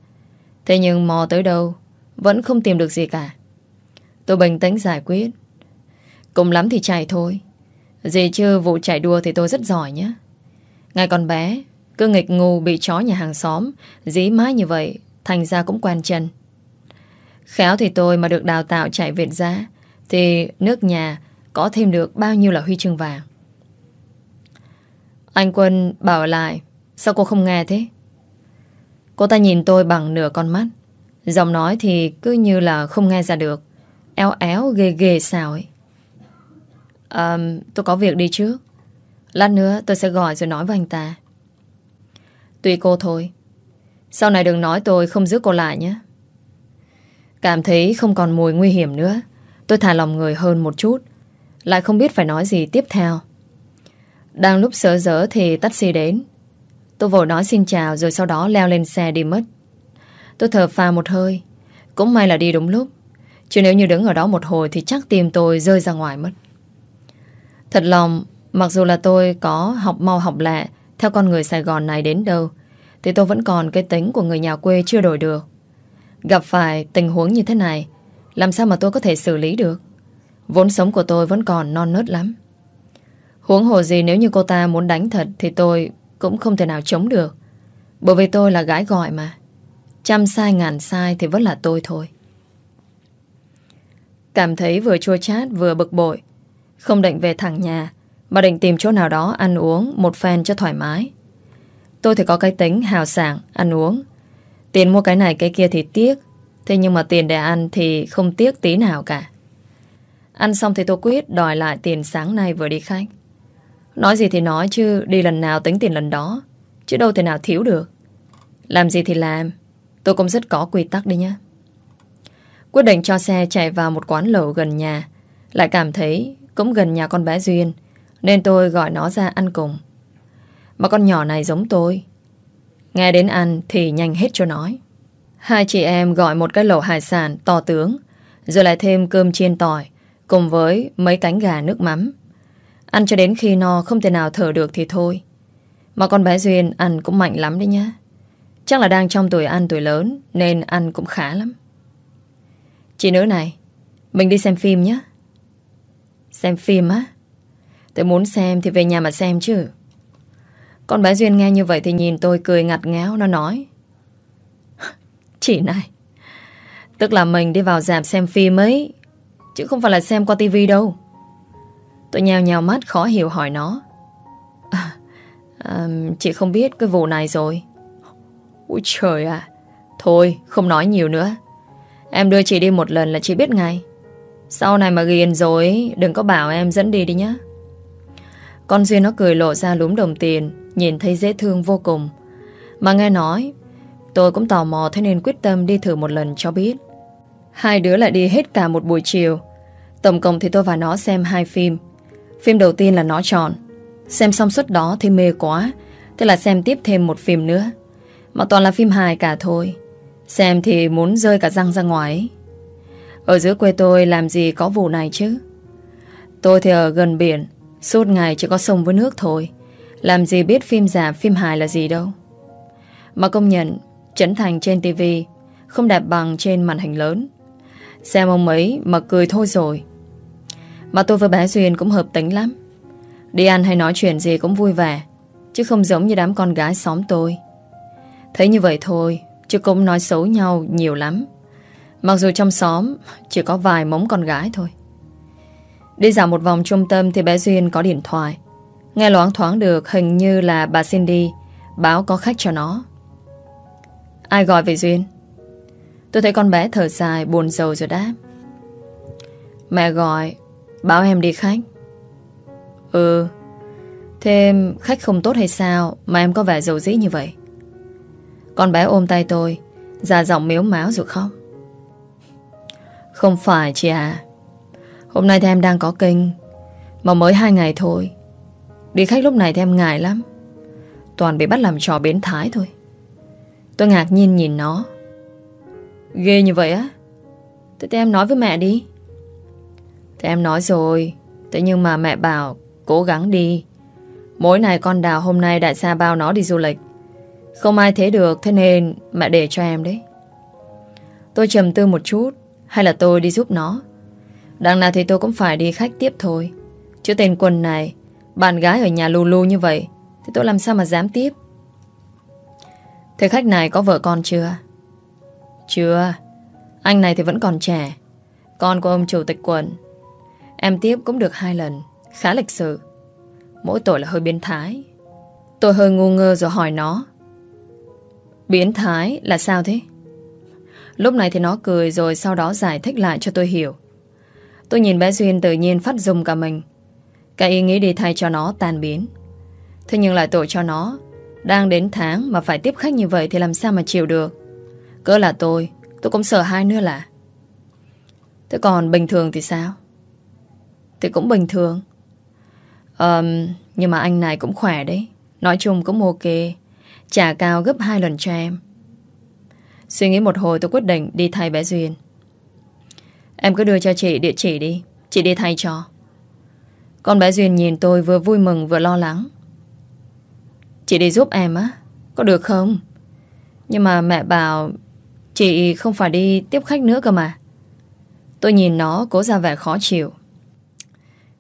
Thế nhưng mò tới đâu, vẫn không tìm được gì cả. Tôi bình tĩnh giải quyết. Cùng lắm thì chạy thôi. Gì chứ vụ chạy đua thì tôi rất giỏi nhé. Ngày còn bé, cứ nghịch ngu bị chó nhà hàng xóm, dí mái như vậy, thành ra cũng quen chân. Khéo thì tôi mà được đào tạo chạy Việt giá, thì nước nhà có thêm được bao nhiêu là huy chương vàng. Anh Quân bảo lại, sao cô không nghe thế? Cô ta nhìn tôi bằng nửa con mắt. Giọng nói thì cứ như là không nghe ra được. Éo éo ghê ghê sao ấy um, tôi có việc đi trước Lát nữa tôi sẽ gọi rồi nói với anh ta. Tùy cô thôi. Sau này đừng nói tôi không giữ cô lại nhé. Cảm thấy không còn mùi nguy hiểm nữa. Tôi thả lòng người hơn một chút. Lại không biết phải nói gì tiếp theo. Đang lúc sớ dở thì taxi đến. Tôi vội nói xin chào Rồi sau đó leo lên xe đi mất. Tôi thở phà một hơi. Cũng may là đi đúng lúc. Chứ nếu như đứng ở đó một hồi Thì chắc tim tôi rơi ra ngoài mất. Thật lòng, mặc dù là tôi có học mau học lẹ theo con người Sài Gòn này đến đâu, thì tôi vẫn còn cái tính của người nhà quê chưa đổi được. Gặp phải tình huống như thế này, làm sao mà tôi có thể xử lý được? Vốn sống của tôi vẫn còn non nớt lắm. Huống hồ gì nếu như cô ta muốn đánh thật thì tôi cũng không thể nào chống được. Bởi vì tôi là gái gọi mà. Trăm sai ngàn sai thì vẫn là tôi thôi. Cảm thấy vừa chua chát vừa bực bội không định về thẳng nhà, Mà định tìm chỗ nào đó ăn uống, Một phen cho thoải mái Tôi thì có cái tính hào sảng, ăn uống Tiền mua cái này cái kia thì tiếc, Thế nhưng mà tiền để ăn thì không tiếc tí nào cả. Ăn xong thì tôi quyết đòi lại tiền sáng nay vừa đi khách. Nói gì thì nói chứ, đi lần nào tính tiền lần đó. Chứ đâu thể nào thiếu được. Làm gì thì làm. Tôi cũng rất có quy tắc đi nhé. Quyết định cho xe chạy vào một quán lẩu gần nhà. Lại cảm thấy cũng gần nhà con bé Duyên. Nên tôi gọi nó ra ăn cùng. Mà con nhỏ này giống tôi. Nghe đến ăn thì nhanh hết cho nói. Hai chị em gọi một cái lẩu hải sản to tướng. Rồi lại thêm cơm chiên tỏi. Cùng với mấy cánh gà nước mắm. Ăn cho đến khi no không thể nào thở được thì thôi. Mà con bé Duyên ăn cũng mạnh lắm đấy nhá. Chắc là đang trong tuổi ăn tuổi lớn, Nên ăn cũng khá lắm Chị nữ này, Mình đi xem phim nhé Xem phim á. Tôi muốn xem thì về nhà mà xem chứ. Con bé Duyên nghe như vậy Thì nhìn tôi cười ngặt ngáo Nó nói Chị này Tức là mình đi vào dạp xem phim ấy Chứ không phải là xem qua tivi đâu. Tôi nhào nhào mắt khó hiểu hỏi nó à, à, Chị không biết cái vụ này rồi. Ôi trời à Thôi không nói nhiều nữa. Em đưa chị đi một lần là chị biết ngay. Sau này mà ghiền rồi, Đừng có bảo em dẫn đi đi nhá. Con Duyên nó cười lộ ra lúm đồng tiền, Nhìn thấy dễ thương vô cùng. Mà nghe nói, Tôi cũng tò mò thế nên quyết tâm đi thử một lần cho biết. Hai đứa lại đi hết cả một buổi chiều. Tổng cộng thì tôi và nó xem hai phim. Phim đầu tiên là nó chọn Xem xong suốt đó thì mê quá, Thế là xem tiếp thêm một phim nữa. Mà toàn là phim hài cả thôi. Xem thì muốn rơi cả răng ra ngoài ở giữa quê tôi làm gì có vụ này chứ? Tôi thì ở gần biển, Suốt ngày chỉ có sông với nước thôi. Làm gì biết phim giả, phim hài là gì đâu. Mà công nhận, Trấn thành trên tivi Không đẹp bằng trên màn hình lớn. Xem ông ấy mà cười thôi rồi. Mà tôi với bé Duyên cũng hợp tính lắm. Đi ăn hay nói chuyện gì cũng vui vẻ, Chứ không giống như đám con gái xóm tôi. Thấy như vậy thôi, Chứ cũng nói xấu nhau nhiều lắm. Mặc dù trong xóm Chỉ có vài mống con gái thôi. Đi dạo một vòng trung tâm Thì bé Duyên có điện thoại. Nghe loáng thoáng được hình như là bà Cindy Báo có khách cho nó. Ai gọi về Duyên? Tôi thấy con bé thở dài Buồn rầu rồi đáp. Mẹ gọi, Báo em đi khách. Ừ Thêm khách không tốt hay sao Mà em có vẻ dầu dĩ như vậy? Con bé ôm tay tôi, Già giọng miếu máu rồi khóc. Không phải chị à Hôm nay thì em đang có kinh Mà mới hai ngày thôi. Đi khách lúc này thì em ngại lắm. Toàn bị bắt làm trò biến thái thôi. Tôi ngạc nhiên nhìn nó. Ghê như vậy á. Thế thì em nói với mẹ đi. Thì em nói rồi. Thế nhưng mà mẹ bảo, Cố gắng đi. Mỗi ngày con đào hôm nay đại xa bao nó đi du lịch. Không ai thế được, Thế nên mẹ để cho em đấy. Tôi trầm tư một chút. Hay là tôi đi giúp nó? Đằng nào thì tôi cũng phải đi khách tiếp thôi. Chứ tên quần này, Bạn gái ở nhà lù lù như vậy, Thì tôi làm sao mà dám tiếp? Thế khách này có vợ con chưa? Chưa. Anh này thì vẫn còn trẻ. Con của ông chủ tịch quần Em tiếp cũng được hai lần. Khá lịch sự. Mỗi tội là hơi biến thái. Tôi hơi ngu ngơ rồi hỏi nó. Biến thái là sao thế? Lúc này thì nó cười rồi sau đó giải thích lại cho tôi hiểu. Tôi nhìn bé Duyên tự nhiên phát dùng cả mình. Cái ý nghĩ đi thay cho nó tan biến. Thế nhưng lại tội cho nó. Đang đến tháng mà phải tiếp khách như vậy thì làm sao mà chịu được. Cỡ là tôi, tôi cũng sợ hai nữa là. Thế còn bình thường thì sao? Thì cũng bình thường. Um, nhưng mà anh này cũng khỏe đấy. Nói chung cũng ok. Trả cao gấp hai lần cho em Suy nghĩ một hồi tôi quyết định đi thay bé Duyên. Em cứ đưa cho chị địa chỉ đi. Chị đi thay cho. Con bé Duyên nhìn tôi vừa vui mừng vừa lo lắng. Chị đi giúp em á Có được không? Nhưng mà mẹ bảo Chị không phải đi tiếp khách nữa cơ mà. Tôi nhìn nó cố ra vẻ khó chịu.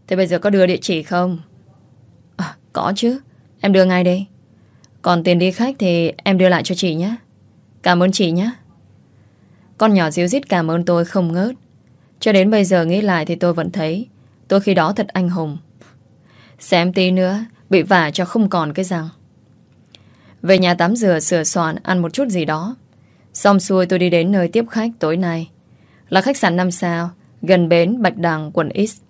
Thế bây giờ có đưa địa chỉ không? À, Có chứ. Em đưa ngay đây. Còn tiền đi khách thì em đưa lại cho chị nhé. Cảm ơn chị nhé Con nhỏ díu dít cảm ơn tôi không ngớt Cho đến bây giờ nghĩ lại thì tôi vẫn thấy Tôi khi đó thật anh hùng Xem tí nữa Bị vả cho không còn cái răng Về nhà tắm rửa sửa soạn Ăn một chút gì đó Xong xuôi tôi đi đến nơi tiếp khách tối nay. Là khách sạn 5 sao, gần bến Bạch Đằng, quận X.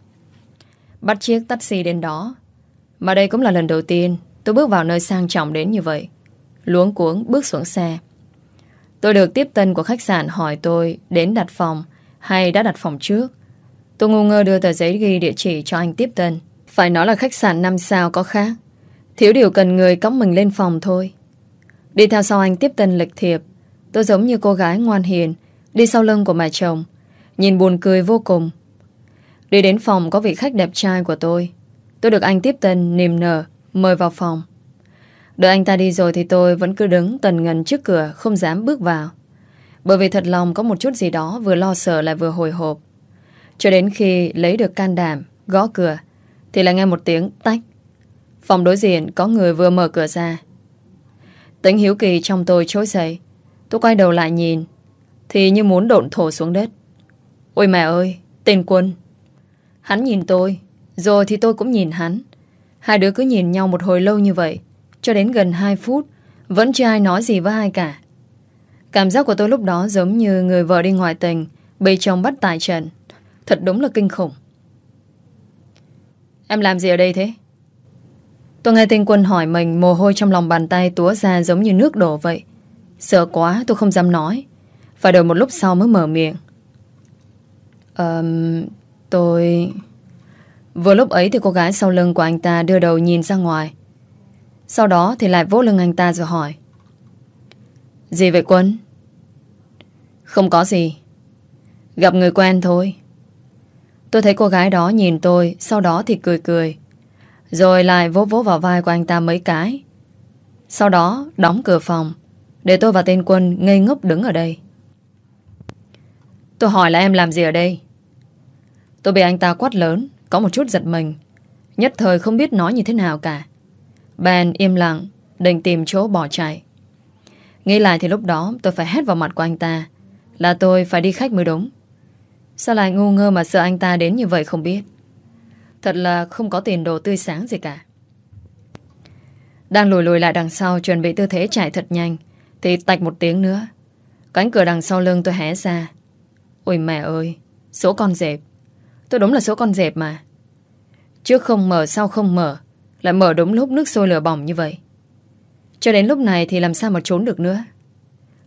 Bắt chiếc taxi đến đó. Mà đây cũng là lần đầu tiên tôi bước vào nơi sang trọng đến như vậy. Luống cuống bước xuống xe. Tôi được tiếp tân của khách sạn hỏi tôi đến đặt phòng, hay đã đặt phòng trước. Tôi ngu ngơ đưa tờ giấy ghi địa chỉ cho anh tiếp tân. Phải nói là khách sạn 5 sao có khác. Thiếu điều cần người cõng mình lên phòng thôi. Đi theo sau anh tiếp tân lịch thiệp. Tôi giống như cô gái ngoan hiền, đi sau lưng của mẹ chồng. Nhìn buồn cười vô cùng. Đi đến phòng có vị khách đẹp trai của tôi. Tôi được anh tiếp tân niềm nở, mời vào phòng. Đợi anh ta đi rồi thì tôi vẫn cứ đứng tần ngần trước cửa không dám bước vào. Bởi vì thật lòng có một chút gì đó vừa lo sợ lại vừa hồi hộp. Cho đến khi lấy được can đảm, gõ cửa, thì lại nghe một tiếng tách. Phòng đối diện có người vừa mở cửa ra. Tính hiếu kỳ trong tôi trỗi dậy. Tôi quay đầu lại nhìn, thì như muốn độn thổ xuống đất. Ôi mẹ ơi, tên quân. Hắn nhìn tôi, rồi thì tôi cũng nhìn hắn. Hai đứa cứ nhìn nhau một hồi lâu như vậy, cho đến gần 2 phút, vẫn chưa ai nói gì với ai cả. Cảm giác của tôi lúc đó giống như người vợ đi ngoại tình, bị chồng bắt tại trận. Thật đúng là kinh khủng. Em làm gì ở đây thế? Tôi nghe tên quân hỏi mình mồ hôi trong lòng bàn tay túa ra giống như nước đổ vậy. Sợ quá tôi không dám nói. Phải đợi một lúc sau mới mở miệng. um, tôi... Vừa lúc ấy thì cô gái sau lưng của anh ta đưa đầu nhìn ra ngoài. Sau đó thì lại vỗ lưng anh ta rồi hỏi. Gì vậy Quân? Không có gì. Gặp người quen thôi. Tôi thấy cô gái đó nhìn tôi, sau đó thì cười cười. Rồi lại vỗ vỗ vào vai của anh ta mấy cái. Sau đó đóng cửa phòng, để tôi và tên Quân ngây ngốc đứng ở đây. Tôi hỏi là em làm gì ở đây? Tôi bị anh ta quát lớn, có một chút giật mình. Nhất thời không biết nói như thế nào cả. Ben im lặng, định tìm chỗ bỏ chạy. Nghĩ lại thì lúc đó tôi phải hét vào mặt của anh ta là tôi phải đi khách mới đúng. Sao lại ngu ngơ mà sợ anh ta đến như vậy không biết. Thật là không có tiền đồ tươi sáng gì cả. Đang lùi lùi lại đằng sau chuẩn bị tư thế chạy thật nhanh thì tạch một tiếng nữa. Cánh cửa đằng sau lưng tôi hé ra. Ôi mẹ ơi, số con dẹp. Tôi đúng là số con dẹp mà. Trước không mở sau không mở lại mở đúng lúc nước sôi lửa bỏng như vậy. Cho đến lúc này thì làm sao mà trốn được nữa?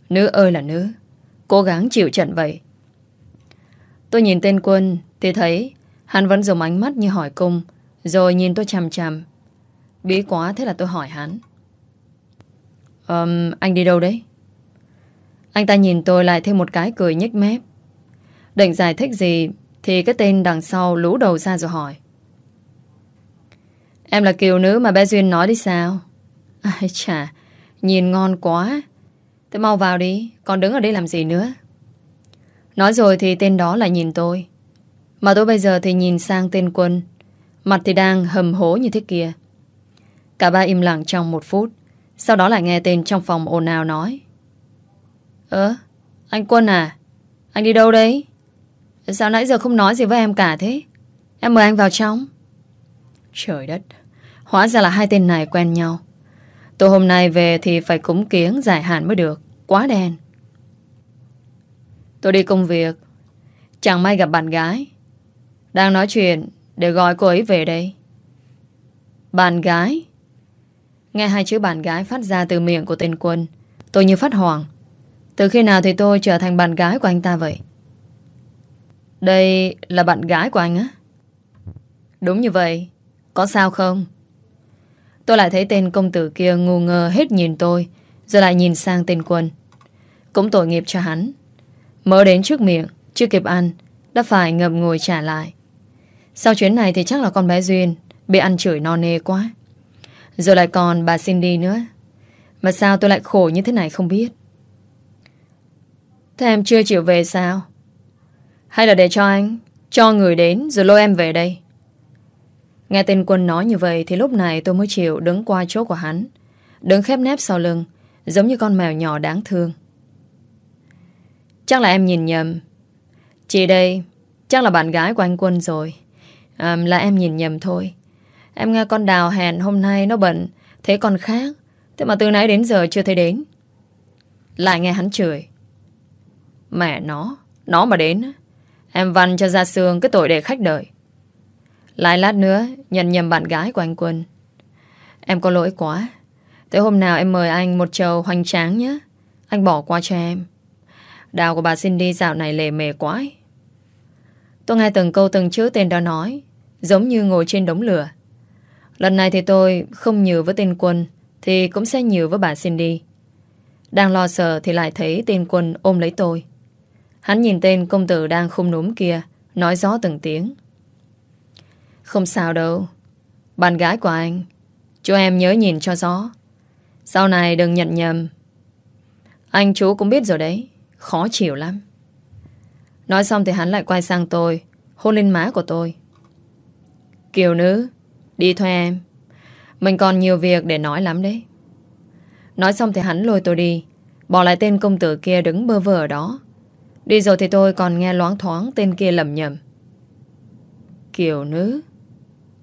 Nữ ơi là nữ Cố gắng chịu trận vậy. Tôi nhìn tên quân Thì thấy hắn vẫn dùng ánh mắt như hỏi cung Rồi nhìn tôi chằm chằm. Bí quá thế là tôi hỏi hắn. Um, Anh đi đâu đấy? Anh ta nhìn tôi lại thêm một cái cười nhếch mép. Định giải thích gì Thì cái tên đằng sau lú đầu ra rồi hỏi. Em là kiều nữ mà bé Duyên nói đi sao? Ai chà, Nhìn ngon quá. Thế mau vào đi, Còn đứng ở đây làm gì nữa? Nói rồi thì tên đó lại nhìn tôi. Mà tôi bây giờ thì nhìn sang tên quân. Mặt thì đang hầm hố như thế kia. Cả ba im lặng trong một phút, Sau đó lại nghe tên trong phòng ồn ào nói. Ơ, Anh Quân à Anh đi đâu đấy? Sao nãy giờ không nói gì với em cả thế? Em mời anh vào trong. Trời đất. Hóa ra là hai tên này quen nhau. Tôi hôm nay về thì phải cúng kiếng giải hạn mới được. Quá đen. Tôi đi công việc. Chẳng may gặp bạn gái. Đang nói chuyện Để gọi cô ấy về đây. Bạn gái. Nghe hai chữ bạn gái phát ra từ miệng của tên quân, Tôi như phát hoàng Từ khi nào thì tôi trở thành bạn gái của anh ta vậy? Đây là bạn gái của anh á? Đúng như vậy. Có sao không? Tôi lại thấy tên công tử kia ngu ngơ hết nhìn tôi Rồi lại nhìn sang tên quân. Cũng tội nghiệp cho hắn. Mở đến trước miệng, Chưa kịp ăn, Đã phải ngậm ngồi trả lại. Sau chuyến này thì chắc là con bé Duyên Bị ăn chửi no nê quá. Rồi lại còn bà Cindy nữa. Mà sao tôi lại khổ như thế này không biết? Thế em chưa chịu về sao? Hay là để cho anh, Cho người đến rồi lôi em về đây? Nghe tên quân nói như vậy thì lúc này tôi mới chịu đứng qua chỗ của hắn. Đứng khép nép sau lưng, giống như con mèo nhỏ đáng thương. Chắc là em nhìn nhầm. Chị đây, chắc là bạn gái của anh Quân rồi. À, là em nhìn nhầm thôi. Em nghe con đào hẹn hôm nay nó bận, thế còn khác. Thế mà từ nãy đến giờ chưa thấy đến. Lại nghe hắn chửi. Mẹ nó, nó mà đến, em văn cho ra xương cái tội để khách đợi. Lại lát nữa, nhận nhầm bạn gái của anh Quân. Em có lỗi quá. Tới hôm nào em mời anh một chầu hoành tráng nhé. Anh bỏ qua cho em. Đào của bà Cindy dạo này lề mề quá Tôi nghe từng câu từng chữ tên đó nói, giống như ngồi trên đống lửa. Lần này thì tôi không nhừ với tên Quân, thì cũng sẽ nhừ với bà Cindy. Đang lo sợ thì lại thấy tên Quân ôm lấy tôi. Hắn nhìn tên công tử đang khung núm kia, nói gió từng tiếng. Không sao đâu. Bạn gái của anh, chú em nhớ nhìn cho gió. Sau này đừng nhận nhầm. Anh chú cũng biết rồi đấy, khó chịu lắm. Nói xong thì hắn lại quay sang tôi, hôn lên má của tôi. Kiều nữ, đi thôi em. Mình còn nhiều việc để nói lắm đấy. Nói xong thì hắn lôi tôi đi, bỏ lại tên công tử kia đứng bơ vơ ở đó. Đi rồi thì tôi còn nghe loáng thoáng tên kia lầm nhầm. Kiều nữ?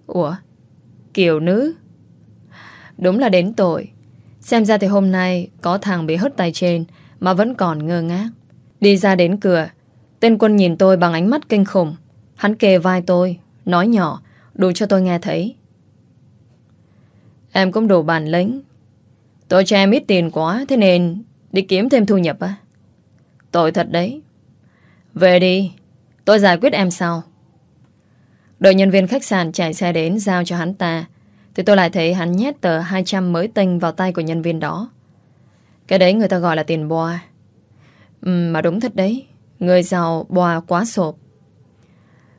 Ủa? Kiều nữ? Đúng là đến tội. Xem ra thì hôm nay có thằng bị hất tay trên mà vẫn còn ngơ ngác. Đi ra đến cửa, tên quân nhìn tôi bằng ánh mắt kinh khủng. Hắn kề vai tôi, nói nhỏ, đủ cho tôi nghe thấy. Em cũng đủ bản lĩnh. Tôi cho em ít tiền quá, thế nên đi kiếm thêm thu nhập á. Tội thật đấy. Về đi, tôi giải quyết em sau. Đợi nhân viên khách sạn chạy xe đến giao cho hắn ta. Thì tôi lại thấy hắn nhét tờ 200 mới tinh vào tay của nhân viên đó. Cái đấy người ta gọi là tiền boa. Ừ, Mà đúng thật đấy. Người giàu boa quá sộp.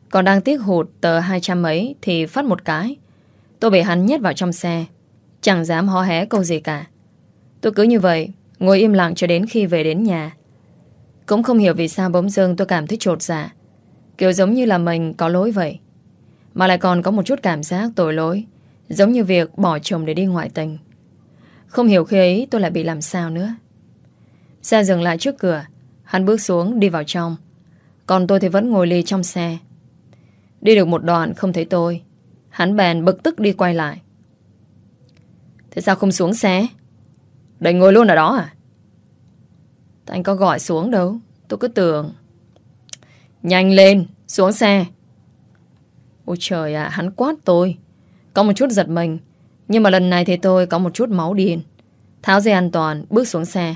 Còn đang tiếc hụt tờ 200 mấy Thì phát một cái. Tôi bị hắn nhét vào trong xe. Chẳng dám hó hé câu gì cả. Tôi cứ như vậy Ngồi im lặng cho đến khi về đến nhà. Cũng không hiểu vì sao bỗng dưng tôi cảm thấy trột dạ. Kiểu giống như là mình có lỗi vậy mà lại còn có một chút cảm giác tội lỗi, Giống như việc bỏ chồng để đi ngoại tình. Không hiểu khi ấy tôi lại bị làm sao nữa. Xe dừng lại trước cửa, Hắn bước xuống đi vào trong. Còn tôi thì vẫn ngồi lì trong xe. Đi được một đoạn không thấy tôi, Hắn bèn bực tức đi quay lại. Thế sao không xuống xe? Định ngồi luôn ở đó à? Anh có gọi xuống đâu, Tôi cứ tưởng. Nhanh lên, xuống xe. Ôi trời ạ, hắn quát tôi. Có một chút giật mình. Nhưng mà lần này thì tôi có một chút máu điên. Tháo dây an toàn, bước xuống xe.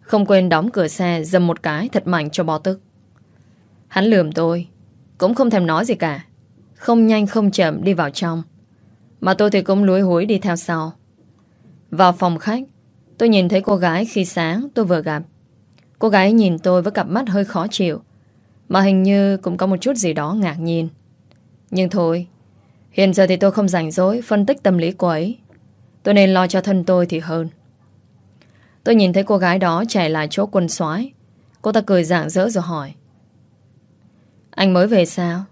Không quên đóng cửa xe, dầm một cái thật mạnh cho bò tức. Hắn lườm tôi. Cũng không thèm nói gì cả. Không nhanh không chậm đi vào trong. Mà tôi thì cũng lúi húi đi theo sau. Vào phòng khách, tôi nhìn thấy cô gái khi sáng tôi vừa gặp. Cô gái nhìn tôi với cặp mắt hơi khó chịu. Mà hình như cũng có một chút gì đó ngạc nhiên. Nhưng thôi, Hiện giờ thì tôi không rảnh rỗi Phân tích tâm lý cô ấy. Tôi nên lo cho thân tôi thì hơn. Tôi nhìn thấy cô gái đó chạy lại chỗ quân soái. Cô ta cười rạng rỡ rồi hỏi. Anh mới về sao?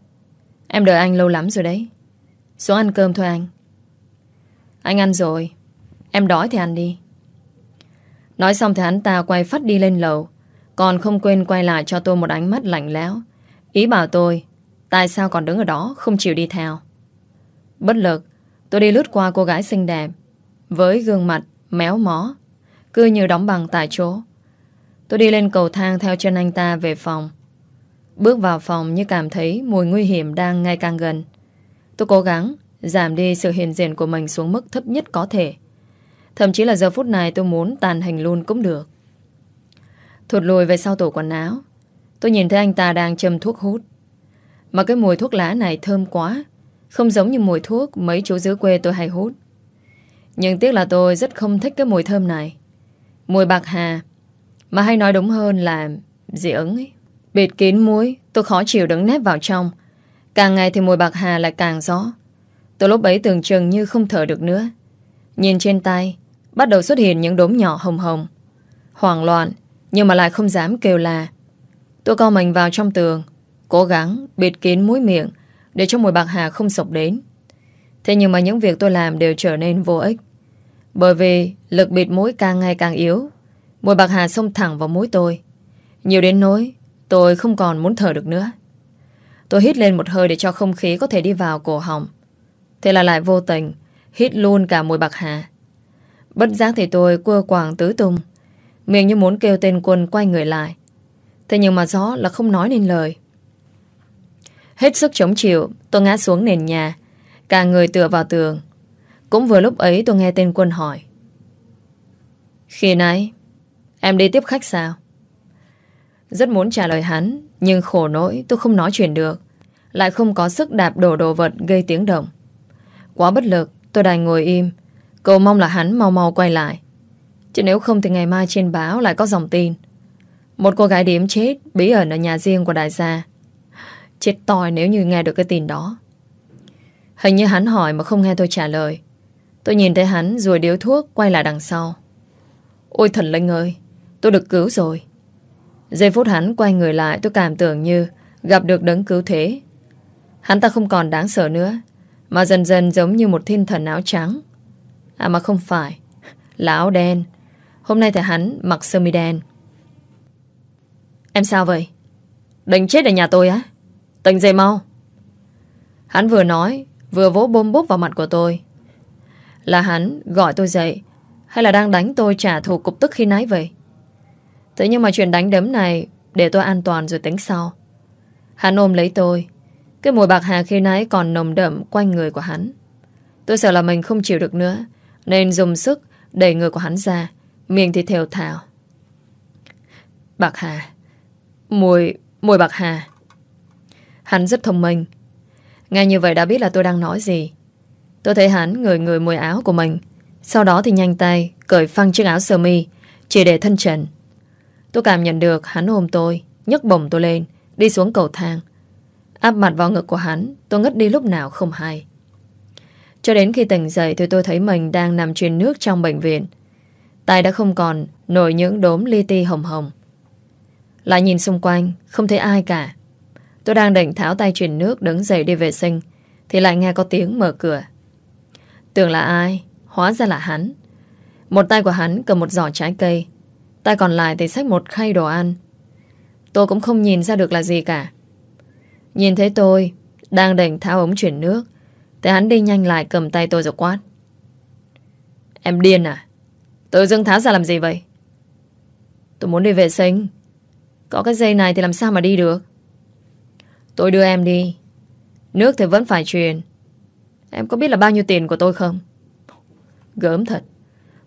Em đợi anh lâu lắm rồi đấy. Xuống ăn cơm thôi anh. Anh ăn rồi. Em đói thì ăn đi. Nói xong thì hắn ta quay phát đi lên lầu. Còn không quên quay lại cho tôi một ánh mắt lạnh lẽo. Ý bảo tôi Tại sao còn đứng ở đó, không chịu đi theo? Bất lực, Tôi đi lướt qua cô gái xinh đẹp, Với gương mặt méo mó, Cứ như đóng bằng tại chỗ. Tôi đi lên cầu thang theo chân anh ta về phòng. Bước vào phòng như cảm thấy mùi nguy hiểm đang ngày càng gần. Tôi cố gắng giảm đi sự hiện diện của mình xuống mức thấp nhất có thể. Thậm chí là giờ phút này tôi muốn tàn hình luôn cũng được. Thụt lùi về sau tủ quần áo. Tôi nhìn thấy anh ta đang châm thuốc hút mà cái mùi thuốc lá này thơm quá. Không giống như mùi thuốc mấy chú dưới quê tôi hay hút. Nhưng tiếc là tôi rất không thích cái mùi thơm này. Mùi bạc hà. Mà hay nói đúng hơn là dị ứng ấy. Bịt kín muối, Tôi khó chịu đứng nép vào trong. Càng ngày thì mùi bạc hà lại càng rõ. Tôi lúc ấy tưởng chừng như không thở được nữa. Nhìn trên tay, Bắt đầu xuất hiện những đốm nhỏ hồng hồng. Hoảng loạn, Nhưng mà lại không dám kêu là Tôi co mình vào trong tường. Cố gắng bịt kín mũi miệng Để cho mùi bạc hà không sộc đến. Thế nhưng mà những việc tôi làm đều trở nên vô ích. Bởi vì lực bịt mũi càng ngày càng yếu, Mùi bạc hà xông thẳng vào mũi tôi. Nhiều đến nỗi Tôi không còn muốn thở được nữa. Tôi hít lên một hơi để cho không khí có thể đi vào cổ họng. Thế là lại vô tình Hít luôn cả mùi bạc hà. Bất giác thì tôi quơ quàng tứ tung, Miệng như muốn kêu tên quân quay người lại. Thế nhưng mà gió là không nói nên lời. Hết sức chống chịu, tôi ngã xuống nền nhà. Cả người tựa vào tường. Cũng vừa lúc ấy tôi nghe tên quân hỏi. Khi nãy, em đi tiếp khách sao? Rất muốn trả lời hắn, nhưng khổ nỗi tôi không nói chuyện được. Lại không có sức đạp đổ đồ vật gây tiếng động. Quá bất lực, tôi đành ngồi im. Cầu mong là hắn mau mau quay lại. Chứ nếu không thì ngày mai trên báo lại có dòng tin. Một cô gái điếm chết bí ẩn ở nhà riêng của đại gia. Chết tòi nếu như nghe được cái tin đó. Hình như hắn hỏi mà không nghe tôi trả lời. Tôi nhìn thấy hắn rồi điếu thuốc quay lại đằng sau. Ôi thần linh ơi, tôi được cứu rồi. Giây phút hắn quay người lại tôi cảm tưởng như gặp được đấng cứu thế. Hắn ta không còn đáng sợ nữa, mà dần dần giống như một thiên thần áo trắng. À mà không phải, là áo đen. Hôm nay thì hắn mặc sơ mi đen. Em sao vậy? Định chết ở nhà tôi á? Tỉnh dậy mau. Hắn vừa nói, vừa vỗ bôm bốp vào mặt của tôi. Là hắn gọi tôi dậy, hay là đang đánh tôi trả thù cục tức khi nãy vậy? Thế nhưng mà chuyện đánh đấm này để tôi an toàn rồi tính sau. Hắn ôm lấy tôi. Cái mùi bạc hà khi nãy còn nồng đậm quanh người của hắn. Tôi sợ là mình không chịu được nữa, nên dùng sức đẩy người của hắn ra, miệng thì thều thào. Bạc hà. Mùi, mùi bạc hà. Hắn rất thông minh. Nghe như vậy đã biết là tôi đang nói gì. Tôi thấy hắn ngửi người mùi áo của mình. Sau đó thì nhanh tay cởi phăng chiếc áo sơ mi chỉ để thân trần. Tôi cảm nhận được hắn ôm tôi, nhấc bổng tôi lên, đi xuống cầu thang. Áp mặt vào ngực của hắn, tôi ngất đi lúc nào không hay. Cho đến khi tỉnh dậy thì tôi thấy mình đang nằm truyền nước trong bệnh viện. Tay đã không còn nổi những đốm li ti hồng hồng. Lại nhìn xung quanh, không thấy ai cả. Tôi đang định tháo tay truyền nước đứng dậy đi vệ sinh, thì lại nghe có tiếng mở cửa. Tưởng là ai? Hóa ra là hắn. Một tay của hắn cầm một giỏ trái cây, Tay còn lại thì xách một khay đồ ăn. Tôi cũng không nhìn ra được là gì cả. Nhìn thấy tôi Đang định tháo ống chuyển nước, Thì hắn đi nhanh lại cầm tay tôi rồi quát. Em điên à? Tự dưng tháo ra làm gì vậy? Tôi muốn đi vệ sinh. Có cái dây này thì làm sao mà đi được? Tôi đưa em đi. Nước thì vẫn phải truyền. Em có biết là bao nhiêu tiền của tôi không? Gớm thật.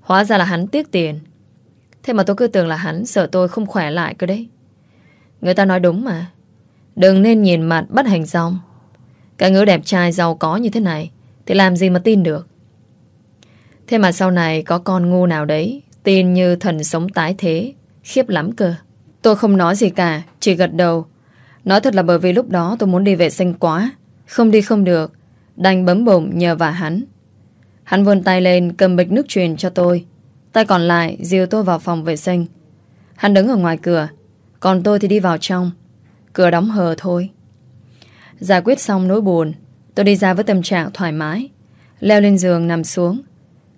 Hóa ra là hắn tiếc tiền. Thế mà tôi cứ tưởng là hắn sợ tôi không khỏe lại cơ đấy. Người ta nói đúng mà. Đừng nên nhìn mặt bắt hành dòng. Cái ngữ đẹp trai giàu có như thế này Thì làm gì mà tin được? Thế mà sau này có con ngu nào đấy, Tin như thần sống tái thế, Khiếp lắm cơ. Tôi không nói gì cả, Chỉ gật đầu Nói thật là bởi vì lúc đó tôi muốn đi vệ sinh quá. Không đi không được. Đành bấm bụng nhờ vả hắn. Hắn vươn tay lên, cầm bịch nước truyền cho tôi. Tay còn lại, dìu tôi vào phòng vệ sinh. Hắn đứng ở ngoài cửa. Còn tôi thì đi vào trong. Cửa đóng hờ thôi. Giải quyết xong nỗi buồn, Tôi đi ra với tâm trạng thoải mái. Leo lên giường, nằm xuống.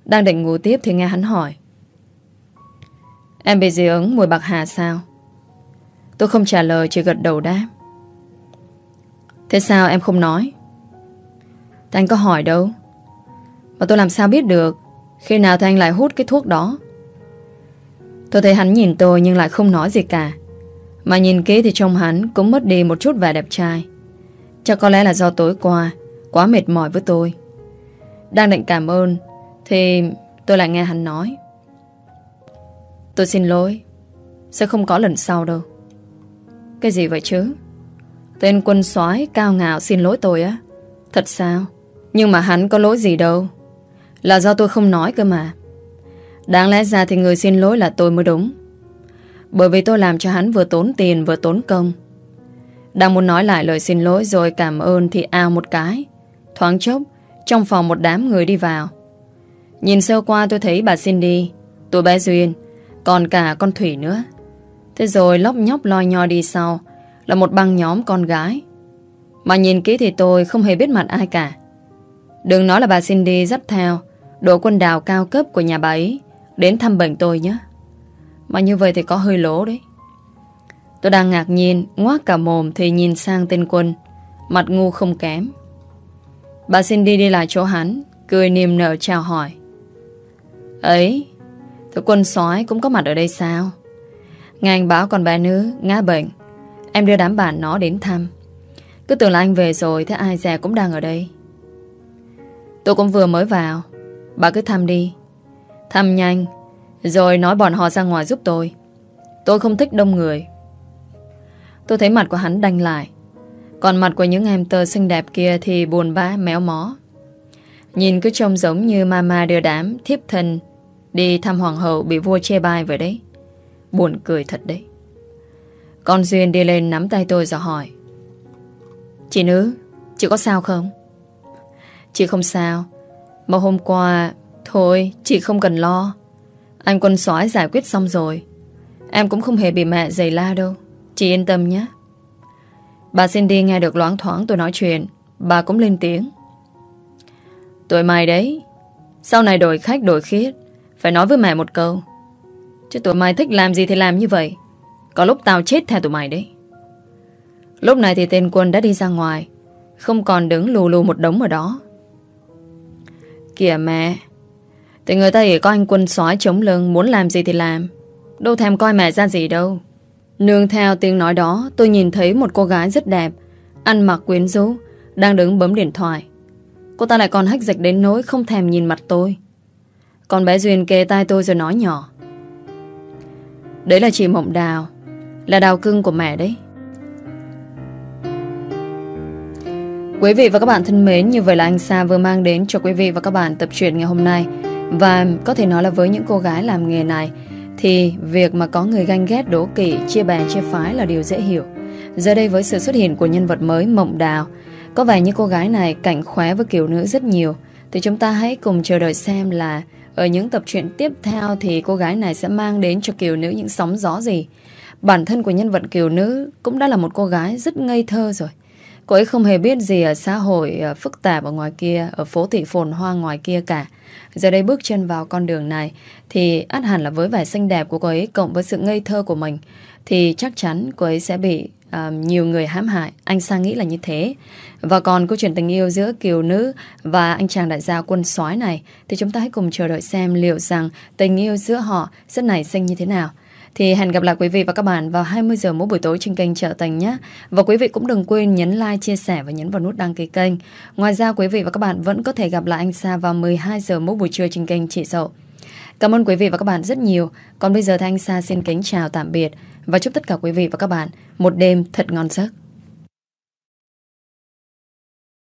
Đang định ngủ tiếp thì nghe hắn hỏi. Em bị dị ứng mùi bạc hà sao? Tôi không trả lời, Chỉ gật đầu đáp. Thế sao em không nói? Thì anh có hỏi đâu. Mà tôi làm sao biết được, khi nào thì anh lại hút cái thuốc đó? Tôi thấy hắn nhìn tôi nhưng lại không nói gì cả. Mà nhìn kỹ thì trông hắn cũng mất đi một chút vẻ đẹp trai. Chắc có lẽ là do tối qua, Quá mệt mỏi với tôi. Đang định cảm ơn, Thì tôi lại nghe hắn nói. Tôi xin lỗi, Sẽ không có lần sau đâu. Cái gì vậy chứ? Tên quân soái cao ngạo xin lỗi tôi á. Thật sao? Nhưng mà hắn có lỗi gì đâu. Là do tôi không nói cơ mà. Đáng lẽ ra thì người xin lỗi là tôi mới đúng. Bởi vì tôi làm cho hắn vừa tốn tiền vừa tốn công. Đang muốn nói lại lời xin lỗi rồi cảm ơn thì ao một cái. Thoáng chốc, Trong phòng một đám người đi vào. Nhìn sơ qua tôi thấy bà Cindy Tôi bé Duyên, Còn cả con Thủy nữa. Thế rồi lóc nhóc loi nho đi sau là một băng nhóm con gái. Mà nhìn kỹ thì tôi không hề biết mặt ai cả. Đừng nói là bà Cindy dắt theo Đội quân đào cao cấp của nhà bà ấy Đến thăm bệnh tôi nhé. Mà như vậy thì có hơi lỗ đấy. Tôi đang ngạc nhiên, Ngoác cả mồm thì nhìn sang tên quân, Mặt ngu không kém. Bà Cindy đi lại chỗ hắn, Cười niềm nở chào hỏi. Ấy Thưa quân sói cũng có mặt ở đây sao? Ngành báo con bé nữ ngã bệnh Em đưa đám bạn nó đến thăm. Cứ tưởng là anh về rồi, Thế ai dè cũng đang ở đây. Tôi cũng vừa mới vào. Bà cứ thăm đi. Thăm nhanh, Rồi nói bọn họ ra ngoài giúp tôi. Tôi không thích đông người. Tôi thấy mặt của hắn đanh lại. Còn mặt của những em tơ xinh đẹp kia Thì buồn bã, méo mó. Nhìn cứ trông giống như mama đưa đám Thiếp thân Đi thăm hoàng hậu bị vua chê bai vậy đấy. Buồn cười thật đấy. Con Duyên đi lên nắm tay tôi rồi hỏi. Chị nữ, Chị có sao không? Chị không sao. Mà hôm qua, Thôi, chị không cần lo. Anh quân sói giải quyết xong rồi. Em cũng không hề bị mẹ giày la đâu. Chị yên tâm nhé. Bà Cindy nghe được loáng thoáng tôi nói chuyện. Bà cũng lên tiếng. Tụi mày đấy. Sau này đổi khách, đổi khiết. Phải nói với mẹ một câu. Chứ tụi mày thích làm gì thì làm như vậy. Có lúc tao chết theo tụi mày đấy. Lúc này thì tên quân đã đi ra ngoài, Không còn đứng lù lù một đống ở đó. Kìa mẹ, Thì người ta chỉ có anh quân sói chống lưng Muốn làm gì thì làm, Đâu thèm coi mẹ ra gì đâu. Nương theo tiếng nói đó, Tôi nhìn thấy một cô gái rất đẹp, Ăn mặc quyến rũ, Đang đứng bấm điện thoại. Cô ta lại còn hách dịch đến nỗi không thèm nhìn mặt tôi. Còn bé Duyên kề tai tôi rồi nói nhỏ. Đấy là chị Mộng Đào là đào cưng của mẹ đấy. Quý vị và các bạn thân mến, Như vậy là anh Sa vừa mang đến cho quý vị và các bạn tập truyện ngày hôm nay. Và có thể nói là với những cô gái làm nghề này, Thì việc mà có người ganh ghét, đố kỵ, Chia bè, chia phái là điều dễ hiểu. Giờ đây với sự xuất hiện của nhân vật mới, Mộng Đào, Có vẻ như cô gái này cảnh khóe với kiểu nữ rất nhiều. Thì chúng ta hãy cùng chờ đợi xem là ở những tập truyện tiếp theo thì cô gái này sẽ mang đến cho Kiều Nữ những sóng gió gì. Bản thân của nhân vật Kiều Nữ cũng đã là một cô gái rất ngây thơ rồi. Cô ấy không hề biết gì ở xã hội phức tạp ở ngoài kia, ở phố thị phồn hoa ngoài kia cả. Giờ đây bước chân vào con đường này thì át hẳn là với vẻ xinh đẹp của cô ấy cộng với sự ngây thơ của mình thì chắc chắn cô ấy sẽ bị uh, nhiều người hãm hại. Anh Sang nghĩ là như thế. Và còn câu chuyện tình yêu giữa kiều nữ và anh chàng đại gia quân soái này thì chúng ta hãy cùng chờ đợi xem liệu rằng tình yêu giữa họ sẽ nảy sinh như thế nào. Thì hẹn gặp lại quý vị và các bạn vào 20 giờ mỗi buổi tối trên kênh Trợ Tình nhé. Và quý vị cũng đừng quên nhấn like, chia sẻ và nhấn vào nút đăng ký kênh. Ngoài ra quý vị và các bạn vẫn có thể gặp lại anh Sa vào 12 giờ mỗi buổi trưa trên kênh Chị Dậu. Cảm ơn quý vị và các bạn rất nhiều. Còn bây giờ thì anh Sa xin kính chào tạm biệt và chúc tất cả quý vị và các bạn một đêm thật ngon giấc.